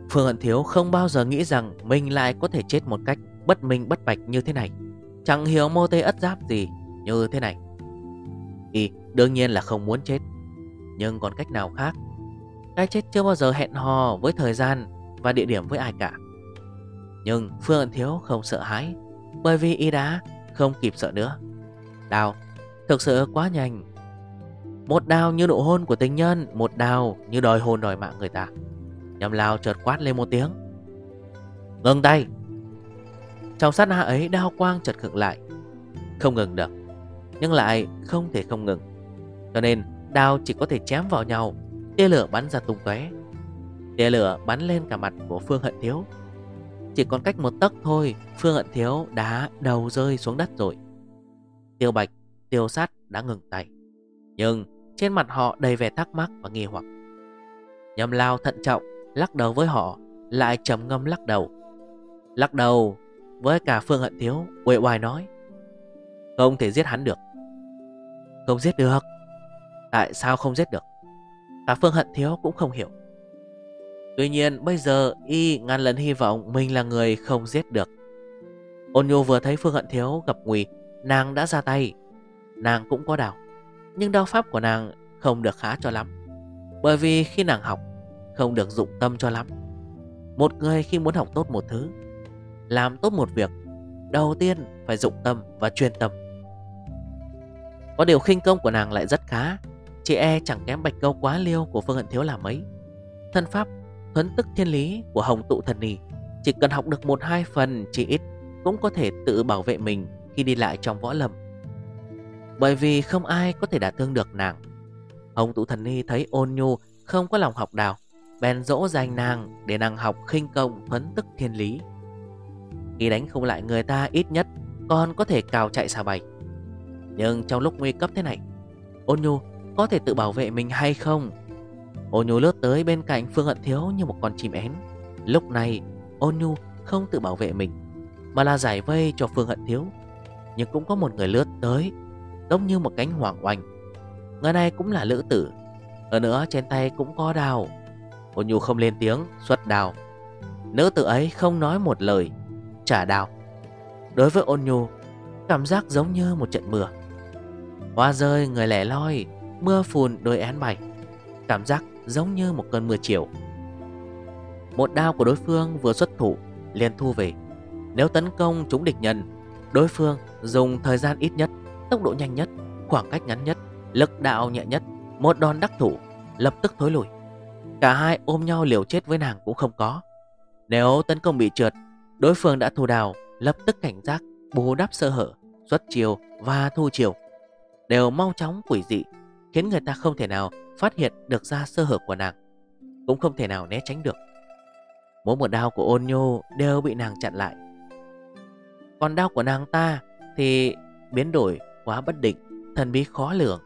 Phương Hận Thiếu không bao giờ nghĩ rằng Mình lại có thể chết một cách Bất minh bất bạch như thế này. Chẳng hiểu mô tê ất giáp gì như thế này thì đương nhiên là không muốn chết. Nhưng còn cách nào khác? Cái chết chưa bao giờ hẹn hò với thời gian và địa điểm với ai cả. Nhưng Phương Ấn Thiếu không sợ hãi, Bởi vì y đá không kịp sợ nữa. Đào, thực sự quá nhanh. Một đào như nụ hôn của tình nhân, Một đào như đòi hôn đòi mạng người ta. Nhầm lao chợt quát lên một tiếng. Ngừng tay! Trong sát na ấy, đao quang chợt khựng lại. Không ngừng được. Nhưng lại không thể không ngừng. Cho nên đao chỉ có thể chém vào nhau Tia lửa bắn ra tung tóe. Tia lửa bắn lên cả mặt của Phương Hận Thiếu. Chỉ còn cách một tấc thôi Phương Hận Thiếu đã đầu rơi xuống đất rồi. Tiêu Bạch, Tiêu Sát đã ngừng tay. Nhưng trên mặt họ đầy vẻ thắc mắc và nghi hoặc. Nhầm lao thận trọng Lắc đầu với họ Lại trầm ngâm lắc đầu. Lắc đầu với cả Phương Hận Thiếu quệ hoài nói. Không thể giết hắn được. Không giết được. Tại sao không giết được? Cả Phương Hận Thiếu cũng không hiểu. Tuy nhiên, bây giờ y ngàn lần hy vọng mình là người không giết được. Ôn nhu vừa thấy Phương Hận Thiếu gặp nguy Nàng đã ra tay. Nàng cũng có đào Nhưng đao pháp của nàng không được khá cho lắm. Bởi vì khi nàng học, Không được dụng tâm cho lắm. Một người khi muốn học tốt một thứ, Làm tốt một việc, Đầu tiên phải dụng tâm và chuyên tâm. Có điều khinh công của nàng lại rất khá. Chị e chẳng kém bạch câu quá liêu của Phương Hận Thiếu là mấy. Thân pháp, thuấn tức thiên lý của Hồng Tụ Thần Nì. Chỉ cần học được một hai phần chỉ ít Cũng có thể tự bảo vệ mình khi đi lại trong võ lâm. Bởi vì không ai có thể đả thương được nàng. Hồng Tụ Thần Ni thấy ôn nhu, không có lòng học đào Bèn dỗ dành nàng để nàng học khinh công, thuấn tức thiên lý. Khi đánh không lại người ta ít nhất còn có thể cào chạy xa bay nhưng trong lúc nguy cấp thế này Ôn nhu có thể tự bảo vệ mình hay không? Ôn nhu lướt tới bên cạnh Phương Hận Thiếu như một con chim én. Lúc này ôn nhu không tự bảo vệ mình, Mà là giải vây cho Phương Hận Thiếu. Nhưng cũng có một người lướt tới, Giống như một cánh hoàng oanh. Người này cũng là lữ tử Ở nữa trên tay cũng có đào Ôn nhu không lên tiếng, xuất đào Nữ tử ấy không nói một lời, Trả đào Đối với ôn nhu Cảm giác giống như một trận mưa. Hoa rơi, người lẻ loi, Mưa phùn đôi én bay Cảm giác giống như một cơn mưa chiều. Một đao của đối phương vừa xuất thủ, liền thu về. Nếu tấn công chúng địch nhân, Đối phương dùng thời gian ít nhất, Tốc độ nhanh nhất, Khoảng cách ngắn nhất, Lực đạo nhẹ nhất, Một đòn đắc thủ, Lập tức thối lùi. Cả hai ôm nhau liều chết với nàng cũng không có. Nếu tấn công bị trượt, Đối phương đã thu đào Lập tức cảnh giác, Bù đắp sơ hở, Xuất chiều và thu chiều. Đều mau chóng quỷ dị, Khiến người ta không thể nào phát hiện được ra sơ hở của nàng, Cũng không thể nào né tránh được. Mỗi một đao của ôn nhô đều bị nàng chặn lại. Còn đao của nàng ta thì biến đổi quá bất định, Thần bí khó lường.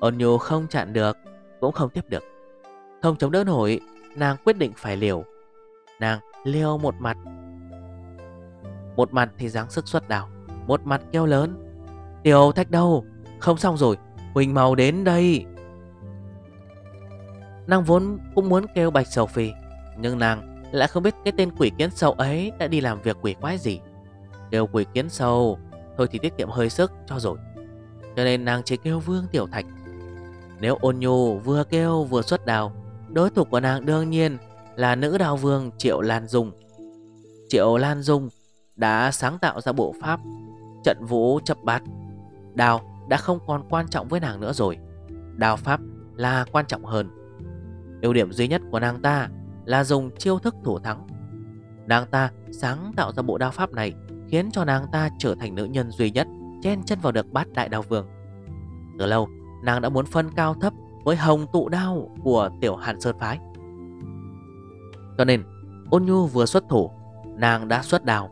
Ôn nhô không chặn được, Cũng không tiếp được. Không chống đỡ nổi, Nàng quyết định phải liều. Nàng liều một mặt. Một mặt thì dáng sức xuất đào Một mặt kêu lớn. Tiểu thách đâu không xong rồi, Huỳnh Màu đến đây. Nàng vốn cũng muốn kêu Bạch Sầu Phi Nhưng nàng lại không biết cái tên quỷ kiến sâu ấy đã đi làm việc quỷ quái gì. Kêu quỷ kiến sâu, Thôi thì tiết kiệm hơi sức cho rồi. Cho nên nàng chỉ kêu Vương Tiểu Thạch. Nếu ôn nhu vừa kêu vừa xuất đào, Đối thủ của nàng đương nhiên là nữ đào vương Triệu Lan Dung. Triệu Lan Dung đã sáng tạo ra bộ pháp Trận vũ chập bát, Đào đã không còn quan trọng với nàng nữa rồi. Đào pháp là quan trọng hơn. Ưu điểm duy nhất của nàng ta là dùng chiêu thức thủ thắng. Nàng ta sáng tạo ra bộ đao pháp này Khiến cho nàng ta trở thành nữ nhân duy nhất Chen chân vào được bát đại đao vương. Từ lâu, nàng đã muốn phân cao thấp Với hồng tụ đao của tiểu hàn sơn phái. Cho nên, ôn nhu vừa xuất thủ, Nàng đã xuất đào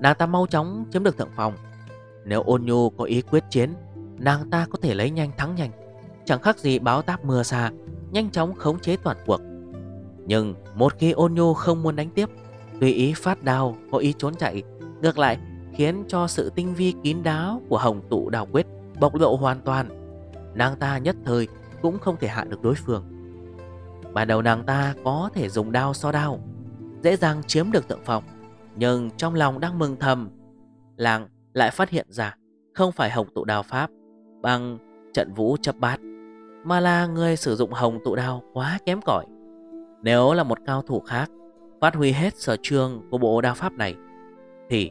Nàng ta mau chóng chiếm được thượng phòng Nếu ôn nhu có ý quyết chiến Nàng ta có thể lấy nhanh thắng nhanh. Chẳng khác gì báo táp mưa xa, Nhanh chóng khống chế toàn cuộc. Nhưng một khi ôn nhu không muốn đánh tiếp, Tùy ý phát đao, Có ý trốn chạy, Ngược lại khiến cho sự tinh vi kín đáo Của hồng tụ đào quyết bộc lộ hoàn toàn. Nàng ta nhất thời Cũng không thể hạ được đối phương. Ban đầu nàng ta có thể dùng đao so đao, Dễ dàng chiếm được tượng phòng Nhưng trong lòng đang mừng thầm, Làng lại phát hiện ra Không phải hồng tụ đào pháp bằng trận vũ chấp bát. Mà là người sử dụng hồng tụ đao quá kém cỏi. Nếu là một cao thủ khác, Phát huy hết sở trường của bộ đao pháp này, Thì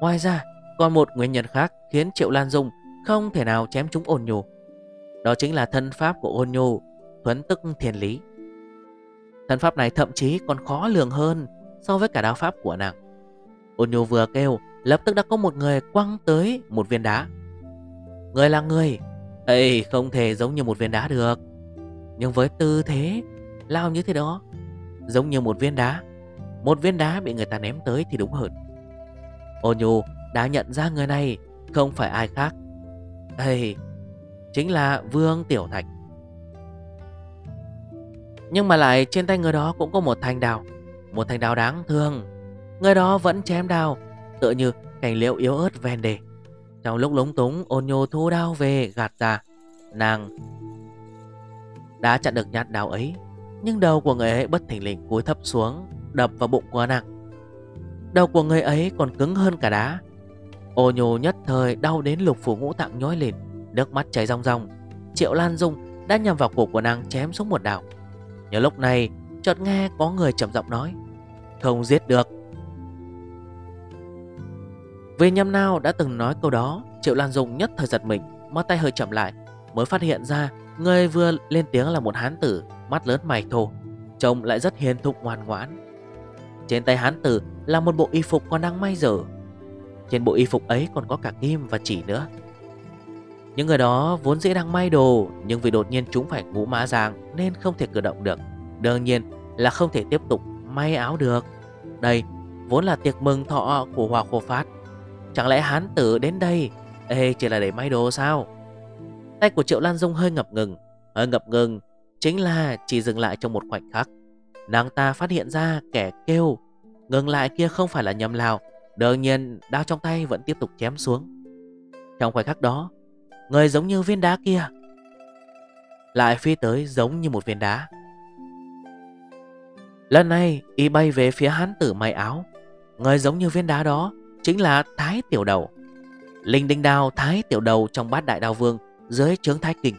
Ngoài ra, còn một nguyên nhân khác Khiến Triệu Lan Dung không thể nào chém chúng ôn nhu. Đó chính là thân pháp của ôn nhu, Thuấn tức thiền lý. Thân pháp này thậm chí còn khó lường hơn So với cả đao pháp của nàng. Ôn nhu vừa kêu Lập tức đã có một người quăng tới một viên đá. Người là người. Ê, không thể giống như một viên đá được. Nhưng với tư thế, Lao như thế đó, Giống như một viên đá, Một viên đá bị người ta ném tới thì đúng hơn. Ô nhu, đã nhận ra người này, Không phải ai khác. Ê, Chính là Vương Tiểu Thạch. Nhưng mà lại trên tay người đó cũng có một thanh đào Một thanh đào đáng thương. Người đó vẫn chém đào Tựa như cành liễu yếu ớt ven đề Trong lúc lúng túng, ôn nhô thu đao về, gạt ra. Nàng đã chặn được nhát đao ấy, Nhưng đầu của người ấy bất thình lình cúi thấp xuống, Đập vào bụng của nàng. Đầu của người ấy còn cứng hơn cả đá. Ô nhô nhất thời đau đến lục phủ ngũ tạng nhói lên, Nước mắt chảy rong rong Triệu Lan Dung đã nhằm vào cổ của nàng chém xuống một đảo. Nhờ lúc này, chợt nghe có người trầm giọng nói, Không giết được về nhâm nào đã từng nói câu đó, Triệu Lan Dung nhất thời giật mình, Mắt tay hơi chậm lại, Mới phát hiện ra Người vừa lên tiếng là một hán tử, Mắt lớn mày thô, Trông lại rất hiền thục ngoan ngoãn. Trên tay hán tử là một bộ y phục còn đang may dở Trên bộ y phục ấy còn có cả kim và chỉ nữa. Những người đó vốn dĩ đang may đồ, Nhưng vì đột nhiên chúng phải ngũ mã giang Nên không thể cử động được, Đương nhiên là không thể tiếp tục may áo được. Đây vốn là tiệc mừng thọ của Hòa Khổ Phát. Chẳng lẽ hán tử đến đây? Ê, chỉ là để may đồ sao? Tay của Triệu Lan Dung hơi ngập ngừng. Hơi ngập ngừng Chính là chỉ dừng lại trong một khoảnh khắc. Nàng ta phát hiện ra kẻ kêu. Ngừng lại kia không phải là nhầm lào. Đương nhiên, đao trong tay vẫn tiếp tục chém xuống. Trong khoảnh khắc đó, Người giống như viên đá kia Lại phi tới giống như một viên đá. Lần này, y bay về phía hán tử may áo. Người giống như viên đá đó Chính là Thái Tiểu Đầu. Linh đinh đao, Thái Tiểu Đầu trong bát đại đao vương, Dưới trướng Thái Kinh.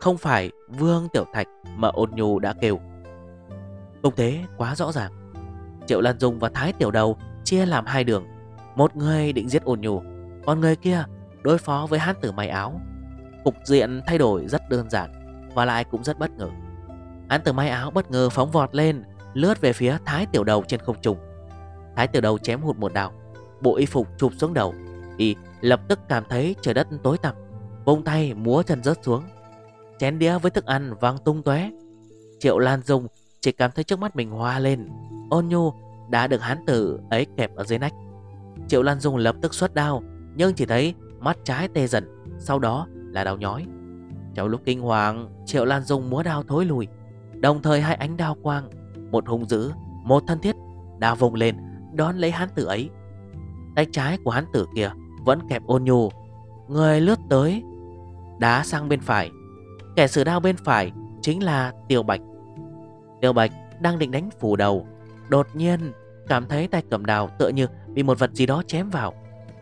Không phải Vương Tiểu Thạch Mà ôn nhu đã kêu. Công thế quá rõ ràng. Triệu Lan Dung và Thái Tiểu Đầu chia làm hai đường. Một người định giết ôn nhu, Còn người kia đối phó với hán tử may áo. Cục diện thay đổi rất đơn giản Và lại cũng rất bất ngờ. Hán tử may áo bất ngờ phóng vọt lên, Lướt về phía Thái Tiểu Đầu trên không trung. Thái Tiểu Đầu chém hụt một đào Bộ y phục chụp xuống đầu. Y lập tức cảm thấy trời đất tối tăm. Vông tay múa chân rớt xuống. Chén đĩa với thức ăn vang tung tóe. Triệu Lan Dung chỉ cảm thấy trước mắt mình hoa lên. Ôn nhu đã được hán tử ấy kẹp ở dưới nách. Triệu Lan Dung lập tức xuất đao Nhưng chỉ thấy mắt trái tê dần Sau đó là đau nhói. Trong lúc kinh hoàng Triệu Lan Dung múa đao thối lùi. Đồng thời hai ánh đao quang Một hung dữ, một thân thiết Đao vùng lên đón lấy hán tử ấy. Tay trái của hắn tử kia Vẫn kẹp ôn nhu. Người lướt tới, Đá sang bên phải. Kẻ sử đao bên phải chính là Tiêu Bạch. Tiêu Bạch đang định đánh phủ đầu, Đột nhiên cảm thấy tay cầm đào tựa như bị một vật gì đó chém vào.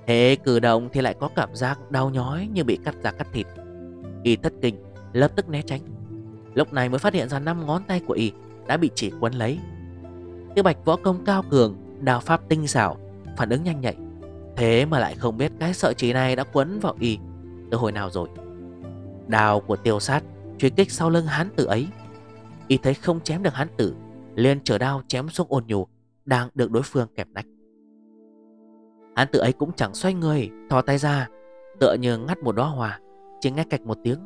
Thế cử động thì lại có cảm giác đau nhói như bị cắt ra cắt thịt. Y thất kinh, lập tức né tránh. Lúc này mới phát hiện ra năm ngón tay của Y đã bị chỉ quấn lấy. Tiêu Bạch võ công cao cường Đào pháp tinh xảo Phản ứng nhanh nhạy. Thế mà lại không biết cái sợi chỉ này đã quấn vào Y Từ hồi nào rồi. Đào của tiêu sát Truy kích sau lưng hán tử ấy. Y thấy không chém được hán tử, liền trở đao chém xuống ôn nhù Đang được đối phương kẹp nách. Hán tử ấy cũng chẳng xoay người, Thò tay ra, Tựa như ngắt một đóa hoa, Chỉ nghe cạch một tiếng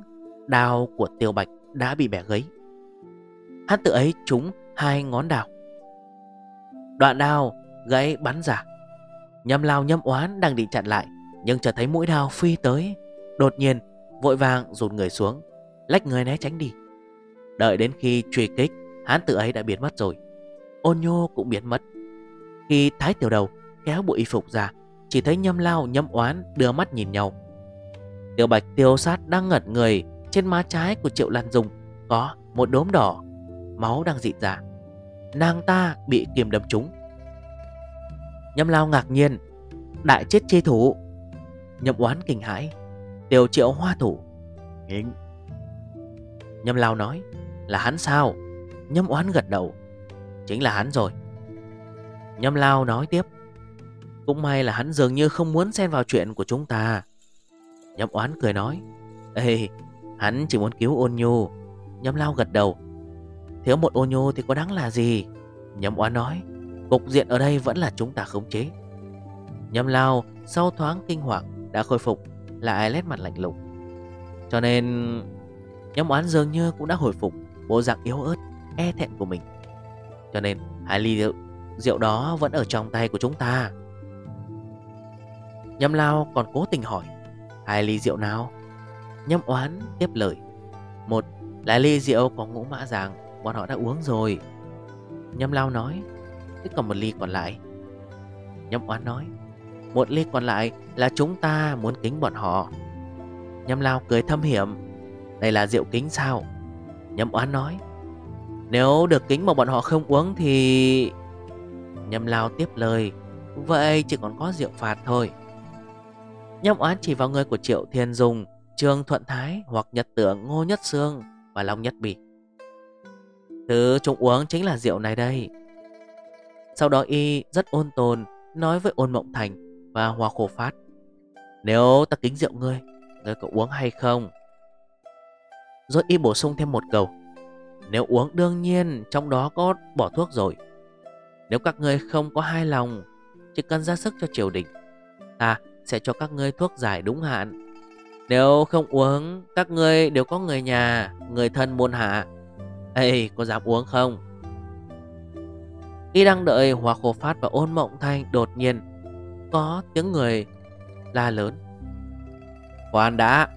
Đào của tiêu bạch đã bị bẻ gấy Hán tử ấy trúng hai ngón đào Đoạn đao gãy bắn ra. Nhâm lao nhâm oán đang định chặn lại, Nhưng chợt thấy mũi đao phi tới. Đột nhiên, vội vàng rụt người xuống, Lách người né tránh đi. Đợi đến khi truy kích, Hán tử ấy đã biến mất rồi. Ôn nhô cũng biến mất. Khi thái tiểu đầu kéo bộ y phục ra, Chỉ thấy nhâm lao nhâm oán đưa mắt nhìn nhau. Tiểu bạch tiêu sát đang ngẩn người Trên má trái của triệu lan dung, Có một đốm đỏ Máu đang dịt ra. Nàng ta bị kiềm đâm trúng. Nhâm lao ngạc nhiên. Đại chết chi thủ. Nhâm oán kinh hãi. Tiểu triệu hoa thủ. Nghinh Nhâm lao nói, Là hắn sao? Nhâm oán gật đầu, Chính là hắn rồi. Nhâm lao nói tiếp, Cũng may là hắn dường như không muốn xen vào chuyện của chúng ta. Nhâm oán cười nói, Ê, Hắn chỉ muốn cứu ôn nhu. Nhâm lao gật đầu, Thiếu một ôn nhu thì có đáng là gì? Nhâm oán nói Cục diện ở đây vẫn là chúng ta khống chế. Nhâm lao sau thoáng kinh hoàng Đã khôi phục Lại lét mặt lạnh lùng. Cho nên Nhâm oán dường như cũng đã hồi phục Bộ dạng yếu ớt E thẹn của mình. Cho nên hai ly rượu, rượu đó vẫn ở trong tay của chúng ta. Nhâm lao còn cố tình hỏi Hai ly rượu nào? Nhâm oán tiếp lời Một là ly rượu có ngũ mã rằng Bọn họ đã uống rồi. Nhâm lao nói Thế còn một ly còn lại. Nhâm oán nói, Một ly còn lại là chúng ta muốn kính bọn họ. Nhâm lao cười thâm hiểm, Đây là rượu kính sao? Nhâm oán nói, Nếu được kính mà bọn họ không uống thì Nhâm lao tiếp lời, Vậy chỉ còn có rượu phạt thôi. Nhâm oán chỉ vào người của Triệu Thiên Dung, Trương Thuận Thái hoặc Nhật Tưởng, Ngô Nhất Sương và Long Nhất Bỉ. Thứ chúng uống chính là rượu này đây. Sau đó y rất ôn tồn, Nói với ôn mộng thành và hoa khổ phát, Nếu ta kính rượu ngươi Ngươi có uống hay không? Rồi y bổ sung thêm một câu, Nếu uống đương nhiên, Trong đó có bỏ thuốc rồi. Nếu các ngươi không có hai lòng, Chỉ cần ra sức cho triều đình, Ta sẽ cho các ngươi thuốc giải đúng hạn. Nếu không uống, Các ngươi đều có người nhà, Người thân môn hạ. Ê, có dám uống không? Khi đang đợi, Hoa Khổ Phát và ôn mộng thanh Đột nhiên có tiếng người la lớn. Khoan đã!